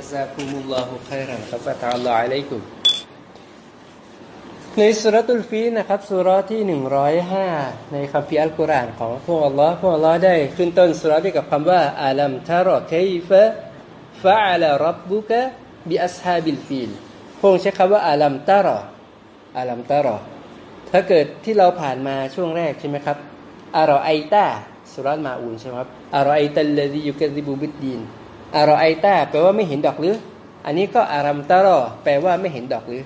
جزاكم الله خيرا ครับอัลลอฮฺอะลัยกุในسورة الفيل นะครับ ซูเราะฮ์ที่หนึ่งร้อยห้าในคัมภีร์อัลกุรอานของพระองค์อัลลอฮ์พระองค์อัลลอฮ์ได้ขึ้นต้นซูเราะฮ์ด้วยกับคำว่าอาลัมทารอเคฟะฟะอัลรับบุกะบิอัสฮาบิลฟีลพงใช้คำว่าอาลัมตารออาลัมตารอถ้าเกิดที่เราผ่านมาช่วงแรกใช่ไหมครับأرأيت ซูเราะฮ์ ماعون ใช่ไหมครับอารอไอตัลลดียุกซิบูบิดดีน อารอไอตาแปลว่าไม่เห็นดอกหรือ อันนี้ก็อารัมตารอแปลว่าไม่เห็นดอกหรือ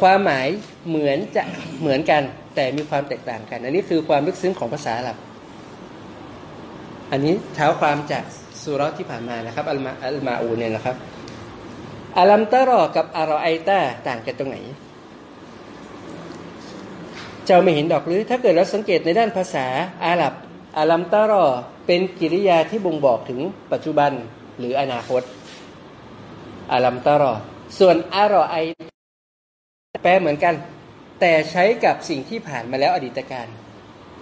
ความหมายเหมือนจะเหมือนกัน แต่มีความแตกต่างกัน อันนี้คือความลึกซึ้งของภาษาอาหรับ อันนี้เท้าความจากสุรที่ผ่านมานะครับอัลมาอัลมาอูเนี่ยนะครับอาลัมตารอกับอารอไอตาต่างกันตรงไหนเจ้าไม่เห็นดอกหรือ ถ้าเกิดเราสังเกตในด้านภาษาอาหรับอาลัมตารอ เป็นกิริยาที่บ่งบอกถึงปัจจุบันหรืออนาคตอาลัมตรอ ส่วนอารอไอแปลเหมือนกัน แต่ใช้กับสิ่งที่ผ่านมาแล้วอดีตการ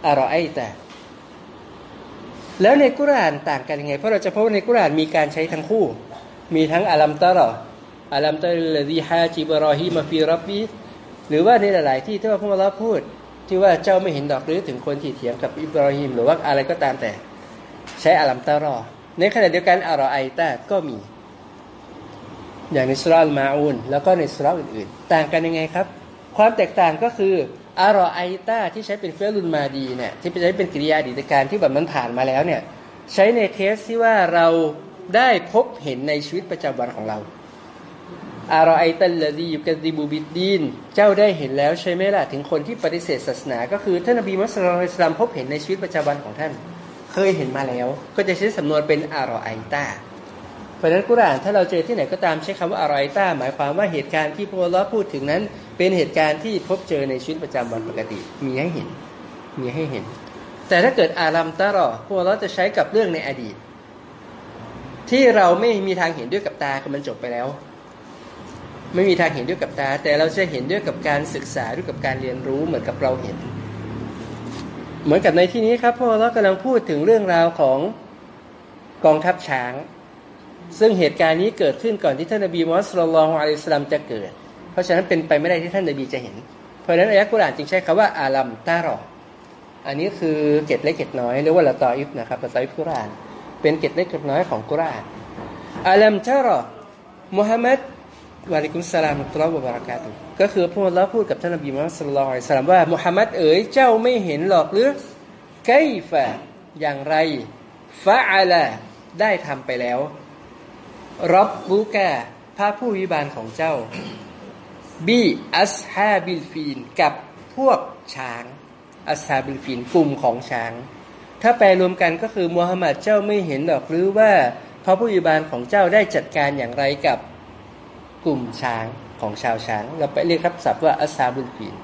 อารอไอแต่ แล้วในกุรานต่างกันยังไง เพราะเราจะพบว่าในกุรานมีการใช้ทั้งคู่ มีทั้งอาลัมตรออาลัมตรالذي حاج إبراهيم في ربه หรือว่าในหลาย ๆ ที่ที่ว่าพระองค์พูดที่ว่าเจ้าไม่เห็นดอกหรือถึงคนที่เถียงกับอิบราฮิมหรือว่าอะไรก็ตามแต่ ใช้ألم تر ในขณะเดียวกันأرأيت ก็มี อย่างใน سورة الماعون แล้วก็ในซูเราะฮ์อื่นๆ ต่างกันยังไงครับ ความแตกต่างก็คือأرأيت ที่ใช้เป็น فعل ماضي เนี่ยที่ใช้เป็นกิริยาอดีตกาลที่แบบมันผ่านมาแล้วเนี่ยใช้ในเคสที่ว่าเราได้พบเห็นในชีวิตประจำวันของเราอารอไอตัลลดีอยู่กันดิบูบิดดีน เจ้าได้เห็นแล้วใช่ไหมล่ะ ถึงคนที่ปฏิเสธศาสนา ก็คือท่านนบีมุสลิมพบเห็นในชีวิตประจำวันของท่าน เคยเห็นมาแล้ว ก็จะใช้สำนวนเป็นอารอไอตาเพราะนั้นกุรานถ้าเราเจอที่ไหนก็ตามใช้คำว่าอะไรต้าหมายความว่าเหตุการณ์ที่พวกเราพูดถึงนั้น เป็นเหตุการณ์ที่พบเจอในชีวิตประจำวันปกติ มีให้เห็น มีให้เห็น แต่ถ้าเกิดอารัมตารอพวกเราจะใช้กับเรื่องในอดีต ที่เราไม่มีทางเห็นด้วยกับตาคือมันจบไปแล้วไม่มีทางเห็นด้วยกับตา แต่เราจะเห็นด้วยกับการศึกษาด้วยกับการเรียนรู้เหมือนกับเราเห็น เหมือนกับในที่นี้ครับพวกเรากำลังพูดถึงเรื่องราวของกองทัพช้าง ซึ่งเหตุการณ์นี้เกิดขึ้นก่อนที่ท่านนบีมุฮัมมัดสุลลัลอะลัยฮิสลามจะเกิด เพราะฉะนั้นเป็นไปไม่ได้ที่ท่านนบีจะเห็น เพราะฉะนั้นอายะกุรานจึงใช้คำว่าอาลัมตารออันนี้คือเกตเล็กเกตน้อยเรียกว่าละตออิฟนะครับละตออิฟกุราน เป็นเกตเล็กเกตน้อยของกุรานอาลัมตารอมุฮัมมัดวะลิกุมสลามตุลลอฮฺบารักาตุ ก็คือพระองค์พูดกับท่านนบีมุฮัมมัดสุลลัลอยสลามว่ามุฮัมมัดเอ๋ยเจ้าไม่เห็นหรอกหรือไกฟะอย่างไรฟะอาลาได้ทำไปแล้วรับบูกะพระผู้อภิบาลของเจ้าบีอัสฮาบิลฟีนกับพวกช้างอัสฮาบิลฟีนกลุ่มของช้าง ถ้าแปลรวมกันก็คือมูฮัมหมัดเจ้าไม่เห็นหรอกหรือว่าพระผู้วิบาลของเจ้าได้จัดการอย่างไรกับกลุ่มช้าง ของชาวช้าง เราไปเรียกครับศัพท์ว่าأصحاب الفيل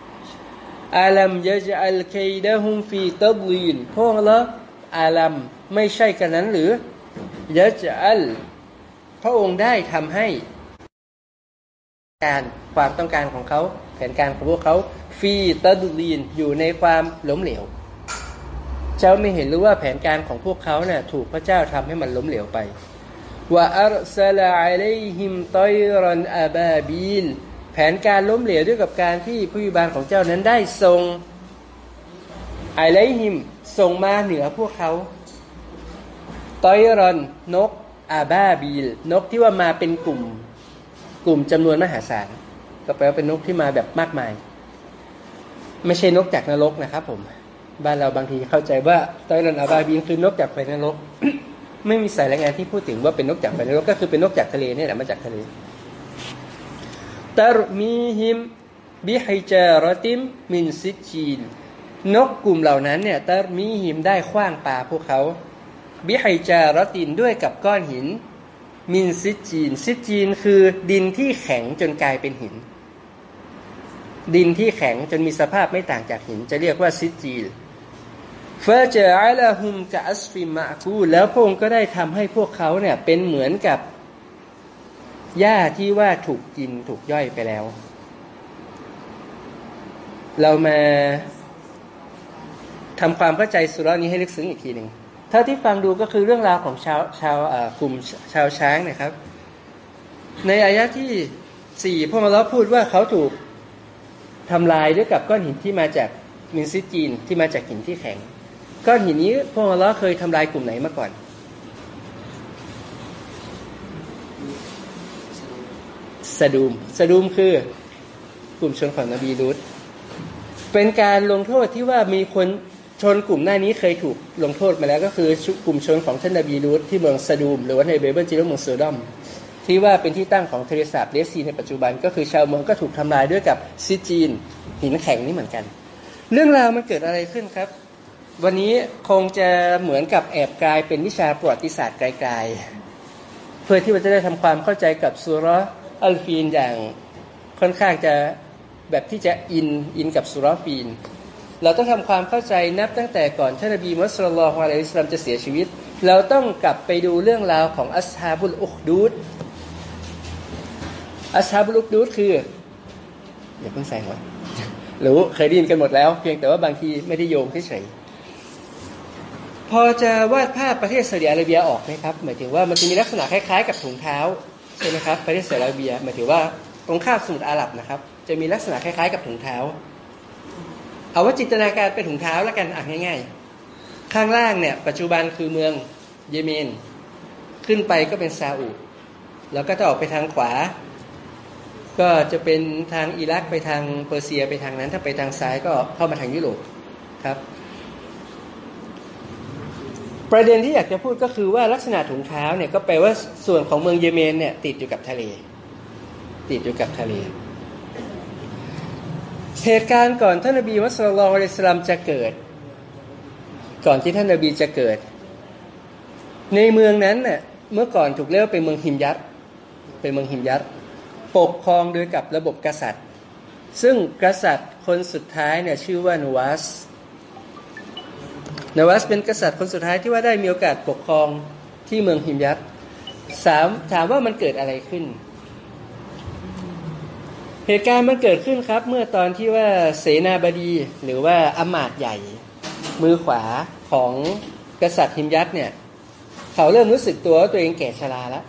ألم يجعل كيدهم في تضليل พวกละ ألمไม่ใช่กันนั้นหรือยะจัลพระองค์ได้ทำให้การความต้องการของเขาแผนการของพวกเขาฟีตดุลีนอยู่ในความล้มเหลว เจ้าไม่เห็นหรือว่าแผนการของพวกเขาเนี่ยถูกพระเจ้าทำให้มันล้มเหลวไป ว่าอัลสลาอัลัยฮิมตอยรันอาบาบีลแผนการล้มเหลวด้วยกับการที่ผู้วิบาลของเจ้านั้นได้ทรงอัลัยฮิมส่งมาเหนือพวกเขาตอยรันนกอาบาบีล นกที่ว่ามาเป็นกลุ่ม กลุ่มจำนวนมหาศาลก็แปลว่าเป็นนกที่มาแบบมากมาย ไม่ใช่นกจากนรกนะครับผม บ้านเราบางทีเข้าใจว่าตอยรันอาบาบีลคือนกจากไฟนรก ไม่มีสายรายงานที่พูดถึงว่าเป็นนกจากไฟนรกก็คือเป็นนกจากทะเลนี่แหละมาจากทะเลترميهم بحجارة من سجيل นกกลุ่มเหล่านั้นเนี่ยตรมีหิมได้คว้างปลาพวกเขาบิไฮจารตินด้วยกับก้อนหิน من سجيل سجيل คือดินที่แข็งจนกลายเป็นหิน ดินที่แข็งจนมีสภาพไม่ต่างจากหิน จะเรียกว่าسجيل فجعلهم كعصف مأكول แล้วพระองค์ก็ได้ทำให้พวกเขาเนี่ยเป็นเหมือนกับหญ้าที่ว่าถูกกินถูกย่อยไปแล้ว เรามาทำความเข้าใจสุรานี้ให้ลึกซึ้งอีกทีหนึ่งถ้าที่ฟังดูก็คือเรื่องราวของชาวชาวกลุ่มชาวช้างนะครับ ในอายะที่สี่พวกเราพูดว่าเขาถูกทำลายด้วยกับก้อนหินที่มาจากมินซิจีนที่มาจากหินที่แข็ง ก้อนหินนี้พวกเราเคยทำลายกลุ่มไหนมาก่อน สะดูม สะดูมคือกลุ่มชนของนบีลูตเป็นการลงโทษที่ว่ามีคนชนกลุ่มก่อนหน้านี้เคยถูกลงโทษมาแล้วก็คือกลุ่มชนของท่านนบีลูตที่เมืองสะดูม หรือว่าในไบเบิลจะเรียกเมืองโซดอมที่ว่าเป็นที่ตั้งของทะเลสาบ Dead Sea ในปัจจุบันก็คือชาวเมืองก็ถูกทำลายด้วยกับซิจีนหินแข็งนี่เหมือนกัน เรื่องราวมันเกิดอะไรขึ้นครับ วันนี้คงจะเหมือนกับแอบกลายเป็นวิชาประวัติศาสตร์ไกลๆ เพื่อที่เราจะได้ทำความเข้าใจกับสุรอัลฟีนอย่างค่อนข้างจะแบบที่จะอินอินกับสุรฟีน เราต้องทำความเข้าใจนับตั้งแต่ก่อนท่านนบีมุสลิมอะลัยฮิสลามจะเสียชีวิต เราต้องกลับไปดูเรื่องราวของอัสฮาบุลอุคดูดอัสฮาบุลอุคดูดคืออย่าเพิ่งใส่หัวรู้เคยได้ยินกันหมดแล้ว เพียงแต่ว่าบางทีไม่ได้โยงเฉย พอจะวาดภาพประเทศซาอุดิอาระเบียออกไหมครับหมายถึงว่ามันจะมีลักษณะคล้ายๆ กับถุงเท้าใช่ไหมครับประเทศซาอุดิอาระเบียหมายถึงว่าตรงข้ามสมุทรอาหรับนะครับ จะมีลักษณะคล้ายๆ กับถุงเท้า เอาว่าจินตนาการเป็นถุงเท้าแล้วกันอะง่าย ๆ ข้างล่างเนี่ย ปัจจุบันคือเมืองเยเมน ขึ้นไปก็เป็นซาอุแล้วก็จะออกไปทางขวา ก็จะเป็นทางอิรักไปทางเปอร์เซียไปทางนั้น ถ้าไปทางซ้ายก็เข้ามาทางยุโรปครับ ประเด็นที่อยากจะพูดก็คือว่าลักษณะถุงเท้าเนี่ยก็แปลว่าส่วนของเมืองเยเมนเนี่ยติดอยู่กับทะเล ติดอยู่กับทะเล เหตุการณ์ก่อนท่านนบีมุสลิมอะลัยสลามจะเกิด ก่อนที่ท่านนบีจะเกิด ในเมืองนั้นเน่ยเมื่อก่อนถูกเรียกว่าเป็นเมืองหิมยัตเป็นเมืองหิมยัตปกครองโดยกับระบบกษัตริย์ ซึ่งกษัตริย์คนสุดท้ายเนี่ยชื่อว่านูวัส นวัสเป็นกษัตริย์คนสุดท้ายที่ว่าได้มีโอกาสปกครองที่เมืองหิมยัตสามถามว่ามันเกิดอะไรขึ้น เหตุการณ์มันเกิดขึ้นครับ เมื่อตอนที่ว่าเสนาบดีหรือว่าอมาตย์ใหญ่ มือขวาของกษัตริย์หิมยัตเนี่ย เขาเริ่มรู้สึกตัวว่าตัวเองแก่ชราแล้ว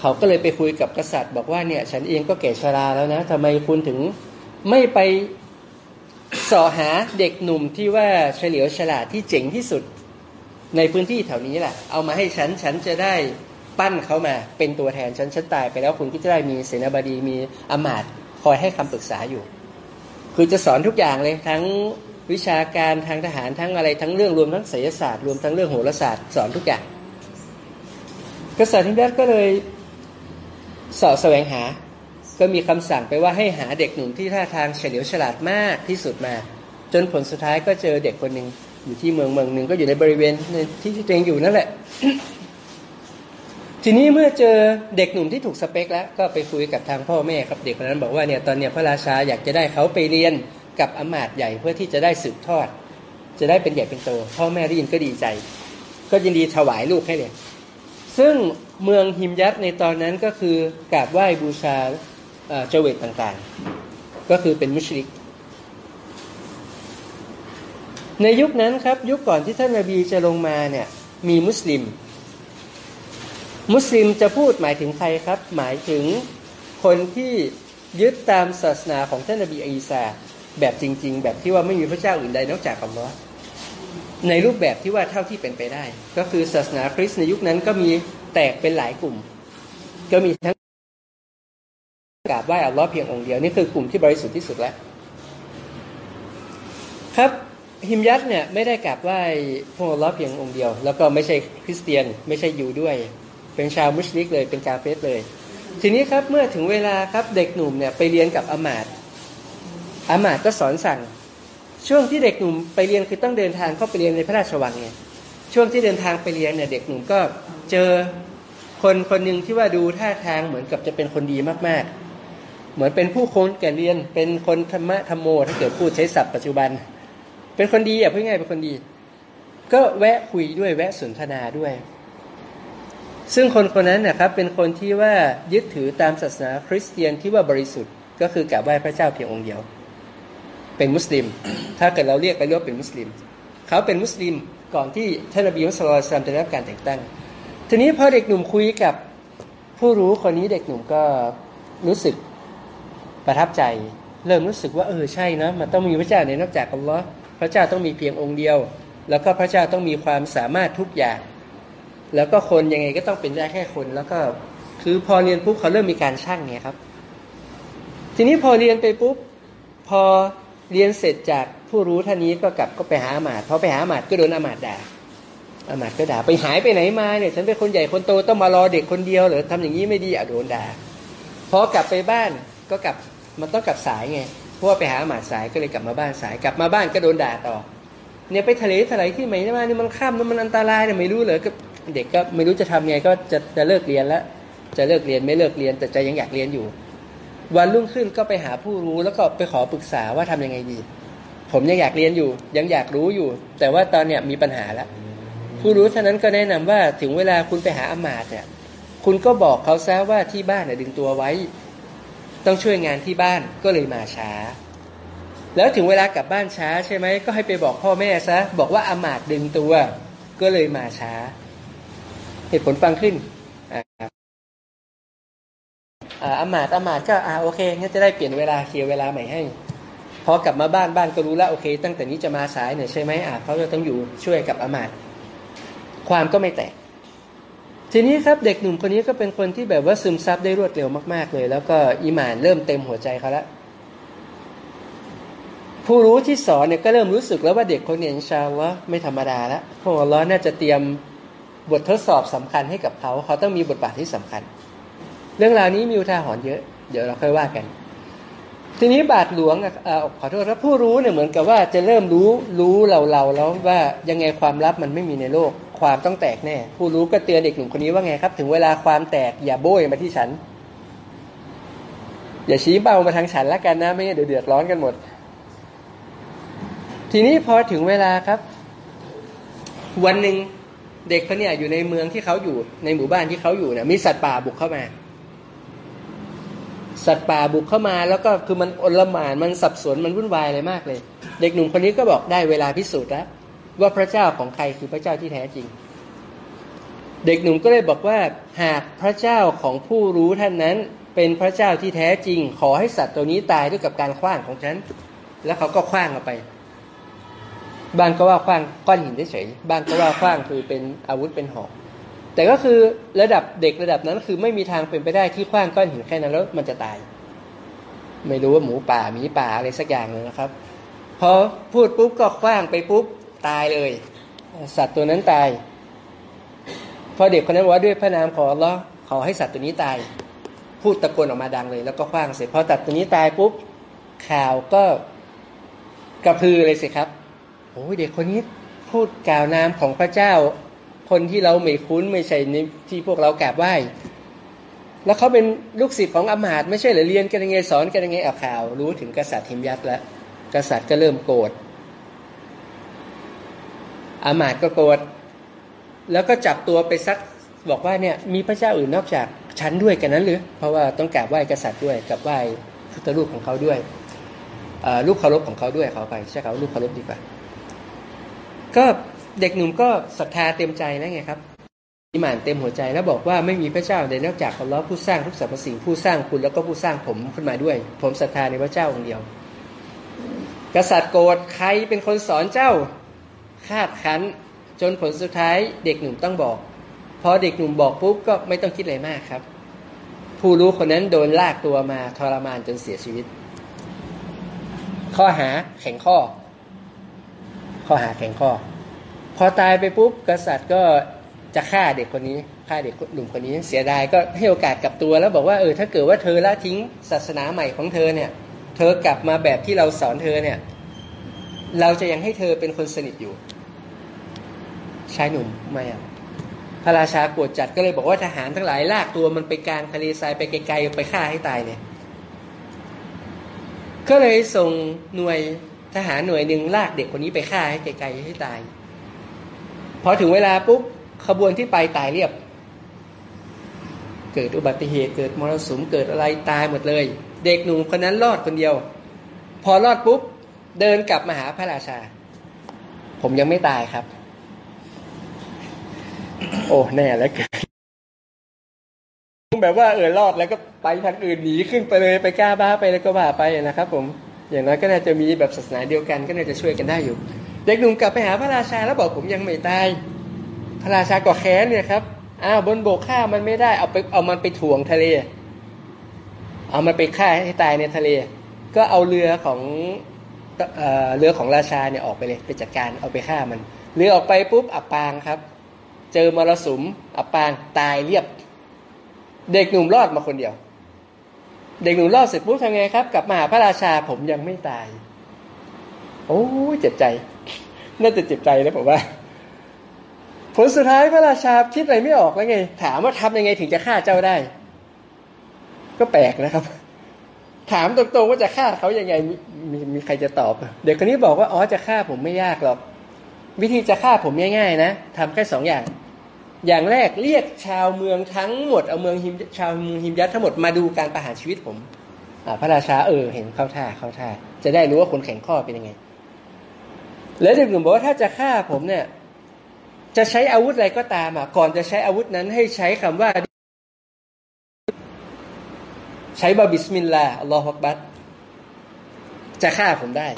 เขาก็เลยไปคุยกับกษัตริย์ บอกว่าเนี่ย ฉันเองก็แก่ชราแล้วนะทำไมคุณถึงไม่ไป สอหาเด็กหนุ่มที่ว่าเฉลียวฉลาดที่เจ๋งที่สุดในพื้นที่แถวนี้แหละ เอามาให้ฉัน ฉันจะได้ปั้นเขามา เป็นตัวแทนฉัน ฉันตายไปแล้วคุณก็จะได้มีเสนาบดีมีอมาตย์คอยให้คำปรึกษาอยู่ คือจะสอนทุกอย่างเลยทั้งวิชาการทางทหารทั้งอะไรทั้งเรื่องรวมทั้งศิลศาสตร์รวมทั้งเรื่องโหราศาสตร์สอนทุกอย่าง กษัตริย์ทิมดัตก็เลยสอบแสวงหา ก็มีคำสั่งไปว่าให้หาเด็กหนุ่มที่ท่าทางเฉลียวฉลาดมากที่สุดมา จนผลสุดท้ายก็เจอเด็กคนหนึ่งอยู่ที่เมืองเมืองหนึ่งก็อยู่ในบริเวณที่ที่ตัวเองอยู่นั่นแหละ ทีนี้เมื่อเจอเด็กหนุ่มที่ถูกสเปคแล้วก็ไปคุยกับทางพ่อแม่ครับเด็กคนนั้นบอกว่าเนี่ยตอนเนี้ยพระราชาอยากจะได้เขาไปเรียนกับอมาตย์ใหญ่เพื่อที่จะได้สืบทอด จะได้เป็นใหญ่เป็นโตพ่อแม่ได้ยินก็ดีใจ ก็ยินดีถวายลูกให้เลยซึ่งเมืองหิมยัตในตอนนั้นก็คือกราบไหว้บูชา เจเวตต่างๆ ก็คือเป็นมุชริก ในยุคนั้นครับ ยุคก่อนที่ท่านนาบีจะลงมาเนี่ยมีมุสลิม มุสลิมจะพูดหมายถึงใครครับ หมายถึงคนที่ยึดตามศาสนาของท่านนบีอีสาแบบจริง ๆ แบบที่ว่าไม่มีพระเจ้าอื่นใดนอกจากอัลลอฮ์ในรูปแบบที่ว่าเท่าที่เป็นไปได้ ก็คือศาสนาคริสต์ในยุคนั้นก็มีแตกเป็นหลายกลุ่ม ก็มีทั้ง กราบไหว้อัลลอฮ์เพียงองค์เดียวนี่คือกลุ่มที่บริสุทธิ์ที่สุดแล้ว ครับฮิมยัตเนี่ยไม่ได้กราบไหว้พระอัลลอฮ์เพียงองค์เดียว แล้วก็ไม่ใช่คริสเตียน ไม่ใช่ยูด้วย เป็นชาวมุชลิกเลยเป็นกาเฟสเลย ทีนี้ครับเมื่อถึงเวลาครับเด็กหนุ่มเนี่ยไปเรียนกับอามาตอามาตก็สอนสั่ง ช่วงที่เด็กหนุ่มไปเรียนคือต้องเดินทางเข้าไปเรียนในพระราชวังไงช่วงที่เดินทางไปเรียนเนี่ยเด็กหนุ่มก็เจอคนคนหนึ่งที่ว่าดูท่าทางเหมือนกับจะเป็นคนดีมากๆ เหมือนเป็นผู้คนแก่เรียน เป็นคนธรรมะธรรมโม ถ้าเกิดพูดใช้ศัพท์ปัจจุบัน เป็นคนดีอะพูดง่ายเป็นคนดี ก็แวะคุยด้วยแวะสนทนาด้วย ซึ่งคนคนนั้นนะครับเป็นคนที่ว่ายึดถือตามศาสนาคริสเตียนที่ว่าบริสุทธิ์ ก็คือกราบไหว้พระเจ้าเพียงองค์เดียว เป็นมุสลิม ถ้าเกิดเราเรียกไปเรียกเป็นมุสลิม เขาเป็นมุสลิมก่อนที่ท่านนบีมุสลิมจะได้รับการแต่งตั้ง ทีนี้พอเด็กหนุ่มคุยกับผู้รู้คนนี้เด็กหนุ่มก็รู้สึก ประทับใจ เริ่มรู้สึกว่าเออใช่นะมันต้องมีพระเจ้าในนอกจากอัลลอฮ์พระเจ้าต้องมีเพียงองค์เดียว แล้วก็พระเจ้าต้องมีความสามารถทุกอย่าง แล้วก็คนยังไงก็ต้องเป็นได้แค่คนแล้วก็คือพอเรียนปุ๊บเขาเริ่มมีการช่างเนี่ยครับ ทีนี้พอเรียนไปปุ๊บพอเรียนเสร็จจากผู้รู้ท่านนี้ก็กลับก็ไปหาอามาตพอไปหาอามาตก็โดนอามาตด่าอามาตก็ด่าไปหายไปไหนมาเนี่ยฉันเป็นคนใหญ่คนโตต้องมารอเด็กคนเดียวหรือทำอย่างนี้ไม่ดีอะโดนด่าพอกลับไปบ้านก็กลับ มันต้องกลับสายไงเพราะว่าไปหาอามาตสายก็เลยกลับมาบ้านสาย กลับมาบ้านก็โดนด่าต่อ เนี่ยไปทะเลทลายที่ไหนมาเนี่ยมันข้ามมันอันตรายเนี่ยไม่รู้เหรอก็เด็กก็ไม่รู้จะทำไงก็จะจะเลิกเรียนแล้ว จะเลิกเรียนไม่เลิกเรียนแต่ใจยังอยากเรียนอยู่ วันรุ่งขึ้นก็ไปหาผู้รู้แล้วก็ไปขอปรึกษาว่าทำยังไงดี ผมยังอยากเรียนอยู่ ยังอยากรู้อยู่ แต่ว่าตอนเนี้ยมีปัญหาแล้วผู้รู้ท่านั้นก็แนะนำว่าถึงเวลาคุณไปหาอามาตเนี่ยคุณก็บอกเขาซะว่าที่บ้านเนี่ยดึงตัวไว้ ต้องช่วยงานที่บ้านก็เลยมาช้า แล้วถึงเวลากลับบ้านช้าใช่ไหมก็ให้ไปบอกพ่อแม่ซะบอกว่าอามาตดึงตัว ก็เลยมาช้า เหตุผลฟังขึ้นอามาตอามาตก็อ่าโอเคงั้นจะได้เปลี่ยนเวลาเคลียร์เวลาใหม่ให้พอกลับมาบ้านบ้านก็รู้แล้วโอเค ตั้งแต่นี้จะมาสายเนี่ยใช่ไหมอ่าเขาจะต้องอยู่ช่วยกับอามาตความก็ไม่แตก ทีนี้ครับเด็กหนุ่มคนนี้ก็เป็นคนที่แบบว่าซึมซับได้รวดเร็วมาก ๆ เลย แล้วก็อิมานเริ่มเต็มหัวใจเขาล้วผู้รู้ที่สอนเนี่ยก็เริ่มรู้สึกแล้วว่าเด็กคนนี้อินชาอัลลอฮ์ไม่ธรรมดาล้วพวกอัลลอฮ์น่าจะเตรียมบททดสอบสำคัญให้กับเขา เขาต้องมีบทบาทที่สำคัญ เรื่องราวนี้มีอุทาหรณ์เยอะ เดี๋ยวเราค่อยว่ากัน ทีนี้บาทหลวงอขอโทษครับผู้รู้เนี่ยเหมือนกับว่าจะเริ่มรู้รู้เราเราแล้วว่ายังไงความลับมันไม่มีในโลก ความต้องแตกแน่ ผู้รู้ก็เตือนเด็กหนุ่มคนนี้ว่าไงครับ ถึงเวลาความแตกอย่าโบยมาที่ฉัน อย่าชี้เบามาทางฉันละกันนะไม่งั้นเดี๋ยวเดือดร้อนกันหมด ทีนี้พอถึงเวลาครับ วันหนึ่งเด็กเขาเนี่ยอยู่ในเมืองที่เขาอยู่ในหมู่บ้านที่เขาอยู่เนี่ยมีสัตว์ป่าบุกเข้ามา สัตว์ป่าบุกเข้ามา แล้วก็คือมันอลหม่านมันสับสนมันวุ่นวายอะไรมากเลย เด็กหนุ่มคนนี้ก็บอกได้เวลาพิสูจน์แล้ว ว่าพระเจ้าของใครคือพระเจ้าที่แท้จริง เด็กหนุ่มก็เลยบอกว่าหากพระเจ้าของผู้รู้ท่านนั้น เป็นพระเจ้าที่แท้จริง ขอให้สัตว์ตัวนี้ตายด้วยกับการคว้างของฉัน แล้วเขาก็คว้างออกไป บางก็ว่าคว้างก้อนหินเฉยบางก็ว่าคว้างคือเป็นอาวุธเป็นหอกแต่ก็คือระดับเด็กระดับนั้นคือไม่มีทางเป็นไปได้ที่คว้างก้อนหินแค่นั้นแล้วมันจะตาย ไม่รู้ว่าหมูป่าหมีป่าอะไรสักอย่างเลยนะครับพอพูดปุ๊บก็คว้างไปปุ๊บ ตายเลย สัตว์ตัวนั้นตายพอเด็กคนนั้นว่าด้วยพระนามขอร้อขอให้สัตว์ตัวนี้ตาย พูดตะโกนออกมาดังเลย แล้วก็คว้างเสร็จพอสัตัดตัวนี้ตายปุ๊บข่าวก็กระพือเลยสิครับโอ้ยเด็กคนนี้พูดกล่าวนามของพระเจ้า คนที่เราไม่คุ้นไม่ใช่ในที่พวกเรากราบไหว้แล้วเขาเป็นลูกศิษย์ของอามาตไม่ใช่หรือเรียนกันยังไงสอนกันยังไงเอาข่าว รู้ถึงกษัตริย์ทิมยัตแล้วกษัตริย์ก็เริ่มโกรธ อามาตก็โกรธแล้วก็จับตัวไปซักบอกว่าเนี่ยมีพระเจ้าอื่นนอกจากฉันด้วยกันนั้นหรือเพราะว่าต้องกราบไหว้กษัตริย์ด้วยกับไหว้พุทธรูปของเขาด้วยลูกเคารพของเขาด้วยเขาไปใช่เขาลูกเคารพดีกว่า ก็เด็กหนุ่มก็ศรัทธาเต็มใจนะไงครับอิมานเต็มหัวใจแล้วบอกว่าไม่มีพระเจ้าใดนอกจากอัลลอฮ์ผู้สร้างทุกสรรพสิ่งผู้สร้างคุณแล้วก็ผู้สร้างผมขึ้นมาด้วย ผมศรัทธาในพระเจ้าองค์เดียว กษัตริย์โกรธใครเป็นคนสอนเจ้า คาดคั้น จนผลสุดท้ายเด็กหนุ่มต้องบอก พอเด็กหนุ่มบอกปุ๊บก็ไม่ต้องคิดอะไรมากครับ ผู้รู้คนนั้นโดนลากตัวมาทรมานจนเสียชีวิต ข้อหาแข็งข้อ ข้อหาแข็งข้อ พอตายไปปุ๊บกษัตริย์ก็จะฆ่าเด็กคนนี้ฆ่าเด็กหนุ่มคนนี้เสียดายก็ให้โอกาสกลับตัวแล้วบอกว่าเออถ้าเกิดว่าเธอละทิ้งศาสนาใหม่ของเธอเนี่ย เธอกลับมาแบบที่เราสอนเธอเนี่ย เราจะยังให้เธอเป็นคนสนิทอยู่ ชายหนุ่มไม่เอาพระราชาโกรธจัดก็เลยบอกว่าทหารทั้งหลายลากตัวมันไปกลางทะเลทรายไปไกลๆไปฆ่าให้ตายเนี่ย ก็เลยส่งหน่วยทหารหน่วยหนึ่งลากเด็กคนนี้ไปฆ่าให้ไกลๆให้ตาย พอถึงเวลาปุ๊บขบวนที่ไปตายเรียบ เกิดอุบัติเหตุเกิดมรสุมเกิดอะไรตายหมดเลย เด็กหนุ่มคนนั้นรอดคนเดียว พอรอดปุ๊บ เดินกลับมาหาพระราชา ผมยังไม่ตายครับ โอ้แน่แล้วเกิดแบบว่าเออรอดแล้วก็ไปทางอื่นหนีขึ้นไปเลยไปกล้าบ้าไปแล้วก็ว่าไปนะครับ ผม อย่างน้อยก็น่าจะมีแบบศาสนาเดียวกันก็น่าจะช่วยกันได้อยู่ เด็กหนุ่มกลับไปหาพระราชาแล้วบอกผมยังไม่ตาย พระราชาก็แค้นเนี่ยครับอ้าวบนโบกฆ่ามันไม่ได้เอาไปเอามันไปถ่วงทะเล เอามันไปฆ่าให้ตายในทะเล ก็เอาเรือของ เรือของราชาเนี่ยออกไปเลยไปจัดการเอาไปฆ่ามัน เรือออกไปปุ๊บอับปางครับ เจอมรสุมอับปางตายเรียบ เด็กหนุ่มรอดมาคนเดียว เด็กหนุ่มรอดเสร็จปุ๊บทำไงครับกลับมาหาพระราชาผมยังไม่ตาย โอ้เจ็บใจ น่าจะเจ็บใจนะผมว่า ผลสุดท้ายพระราชาคิดอะไรไม่ออกแล้วไง ถามว่าทำยังไงถึงจะฆ่าเจ้าได้ ก็แปลกนะครับ ถามตรงๆว่าจะฆ่าเขายังไงมมีมีใครจะตอบ เด็กคนนี้บอกว่าอ๋อจะฆ่าผมไม่ยากหรอก วิธีจะฆ่าผมง่ายๆนะทำแค่สองอย่าง อย่างแรกเรียกชาวเมืองทั้งหมดเอาเมืองฮิมชาวเมืองฮิมยัรทั้งหมดมาดูการประหารชีวิตผมพระราชาเออเห็นเข้าท่าเข้าท่า จะได้รู้ว่าคนแข็งข้อเป็นยังไง แล้วเด็กหนุ่มบอกว่าถ้าจะฆ่าผมเนี่ย จะใช้อาวุธอะไรก็ตามอะก่อนจะใช้อาวุธนั้นให้ใช้คำว่า ใช้บา بسم الله ربจะฆ่าผมได้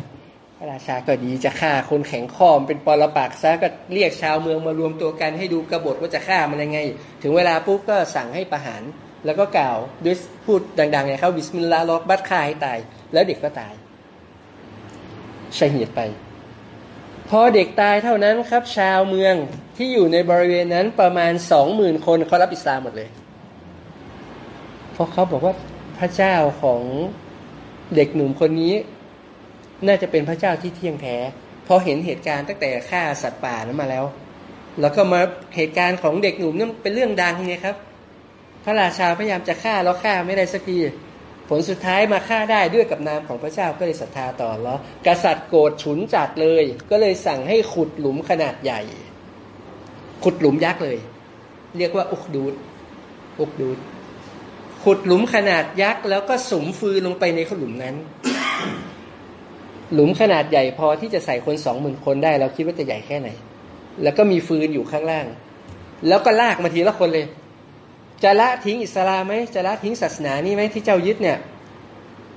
พระราชาก็ดีจะฆ่าคนแข็งข้อมเป็นปรปักษ์ซะก็เรียกชาวเมืองมารวมตัวกันให้ดูกบฏว่าจะฆ่ามันยังไง ถึงเวลาปุ๊บก็สั่งให้ประหาร แล้วก็กล่าวด้วยพูดดังๆไงเขาบิสมิลลาห์ลอบัตฆ่าให้ตาย แล้วเด็กก็ตายชัยเหตุไป พอเด็กตายเท่านั้นครับ ชาวเมืองที่อยู่ในบริเวณนั้นประมาณสองหมื่นคนเขารับอิสลามหมดเลย เพราะเขาบอกว่า พระเจ้าของเด็กหนุ่มคนนี้ น่าจะเป็นพระเจ้าที่เที่ยงแท้พอเห็นเหตุการณ์ตั้งแต่ฆ่าสัตว์ป่านั้นมาแล้ว แล้วก็มาเหตุการณ์ของเด็กหนุ่มนั่นเป็นเรื่องดังไงครับ พระราชาพยายามจะฆ่าแล้วฆ่าไม่ได้สักทีผลสุดท้ายมาฆ่าได้ด้วยกับนามของพระเจ้าก็เลยศรัทธาต่อแล้วกษัตริย์โกรธฉุนจัดเลย ก็เลยสั่งให้ขุดหลุมขนาดใหญ่ ขุดหลุมยักษ์เลย เรียกว่าอุกดูดอุกดูด ขุดหลุมขนาดยักษ์แล้วก็สมฟืนลงไปในหลุมนั้น หลุมขนาดใหญ่พอที่จะใส่คนสองหมื่นคนได้ เราคิดว่าจะใหญ่แค่ไหน แล้วก็มีฟืนอยู่ข้างล่าง แล้วก็ลากมาทีละคนเลย จะละทิ้งอิสลามไหมจะละทิ้งศาสนานี้ไหมที่เจ้ายึดเนี่ย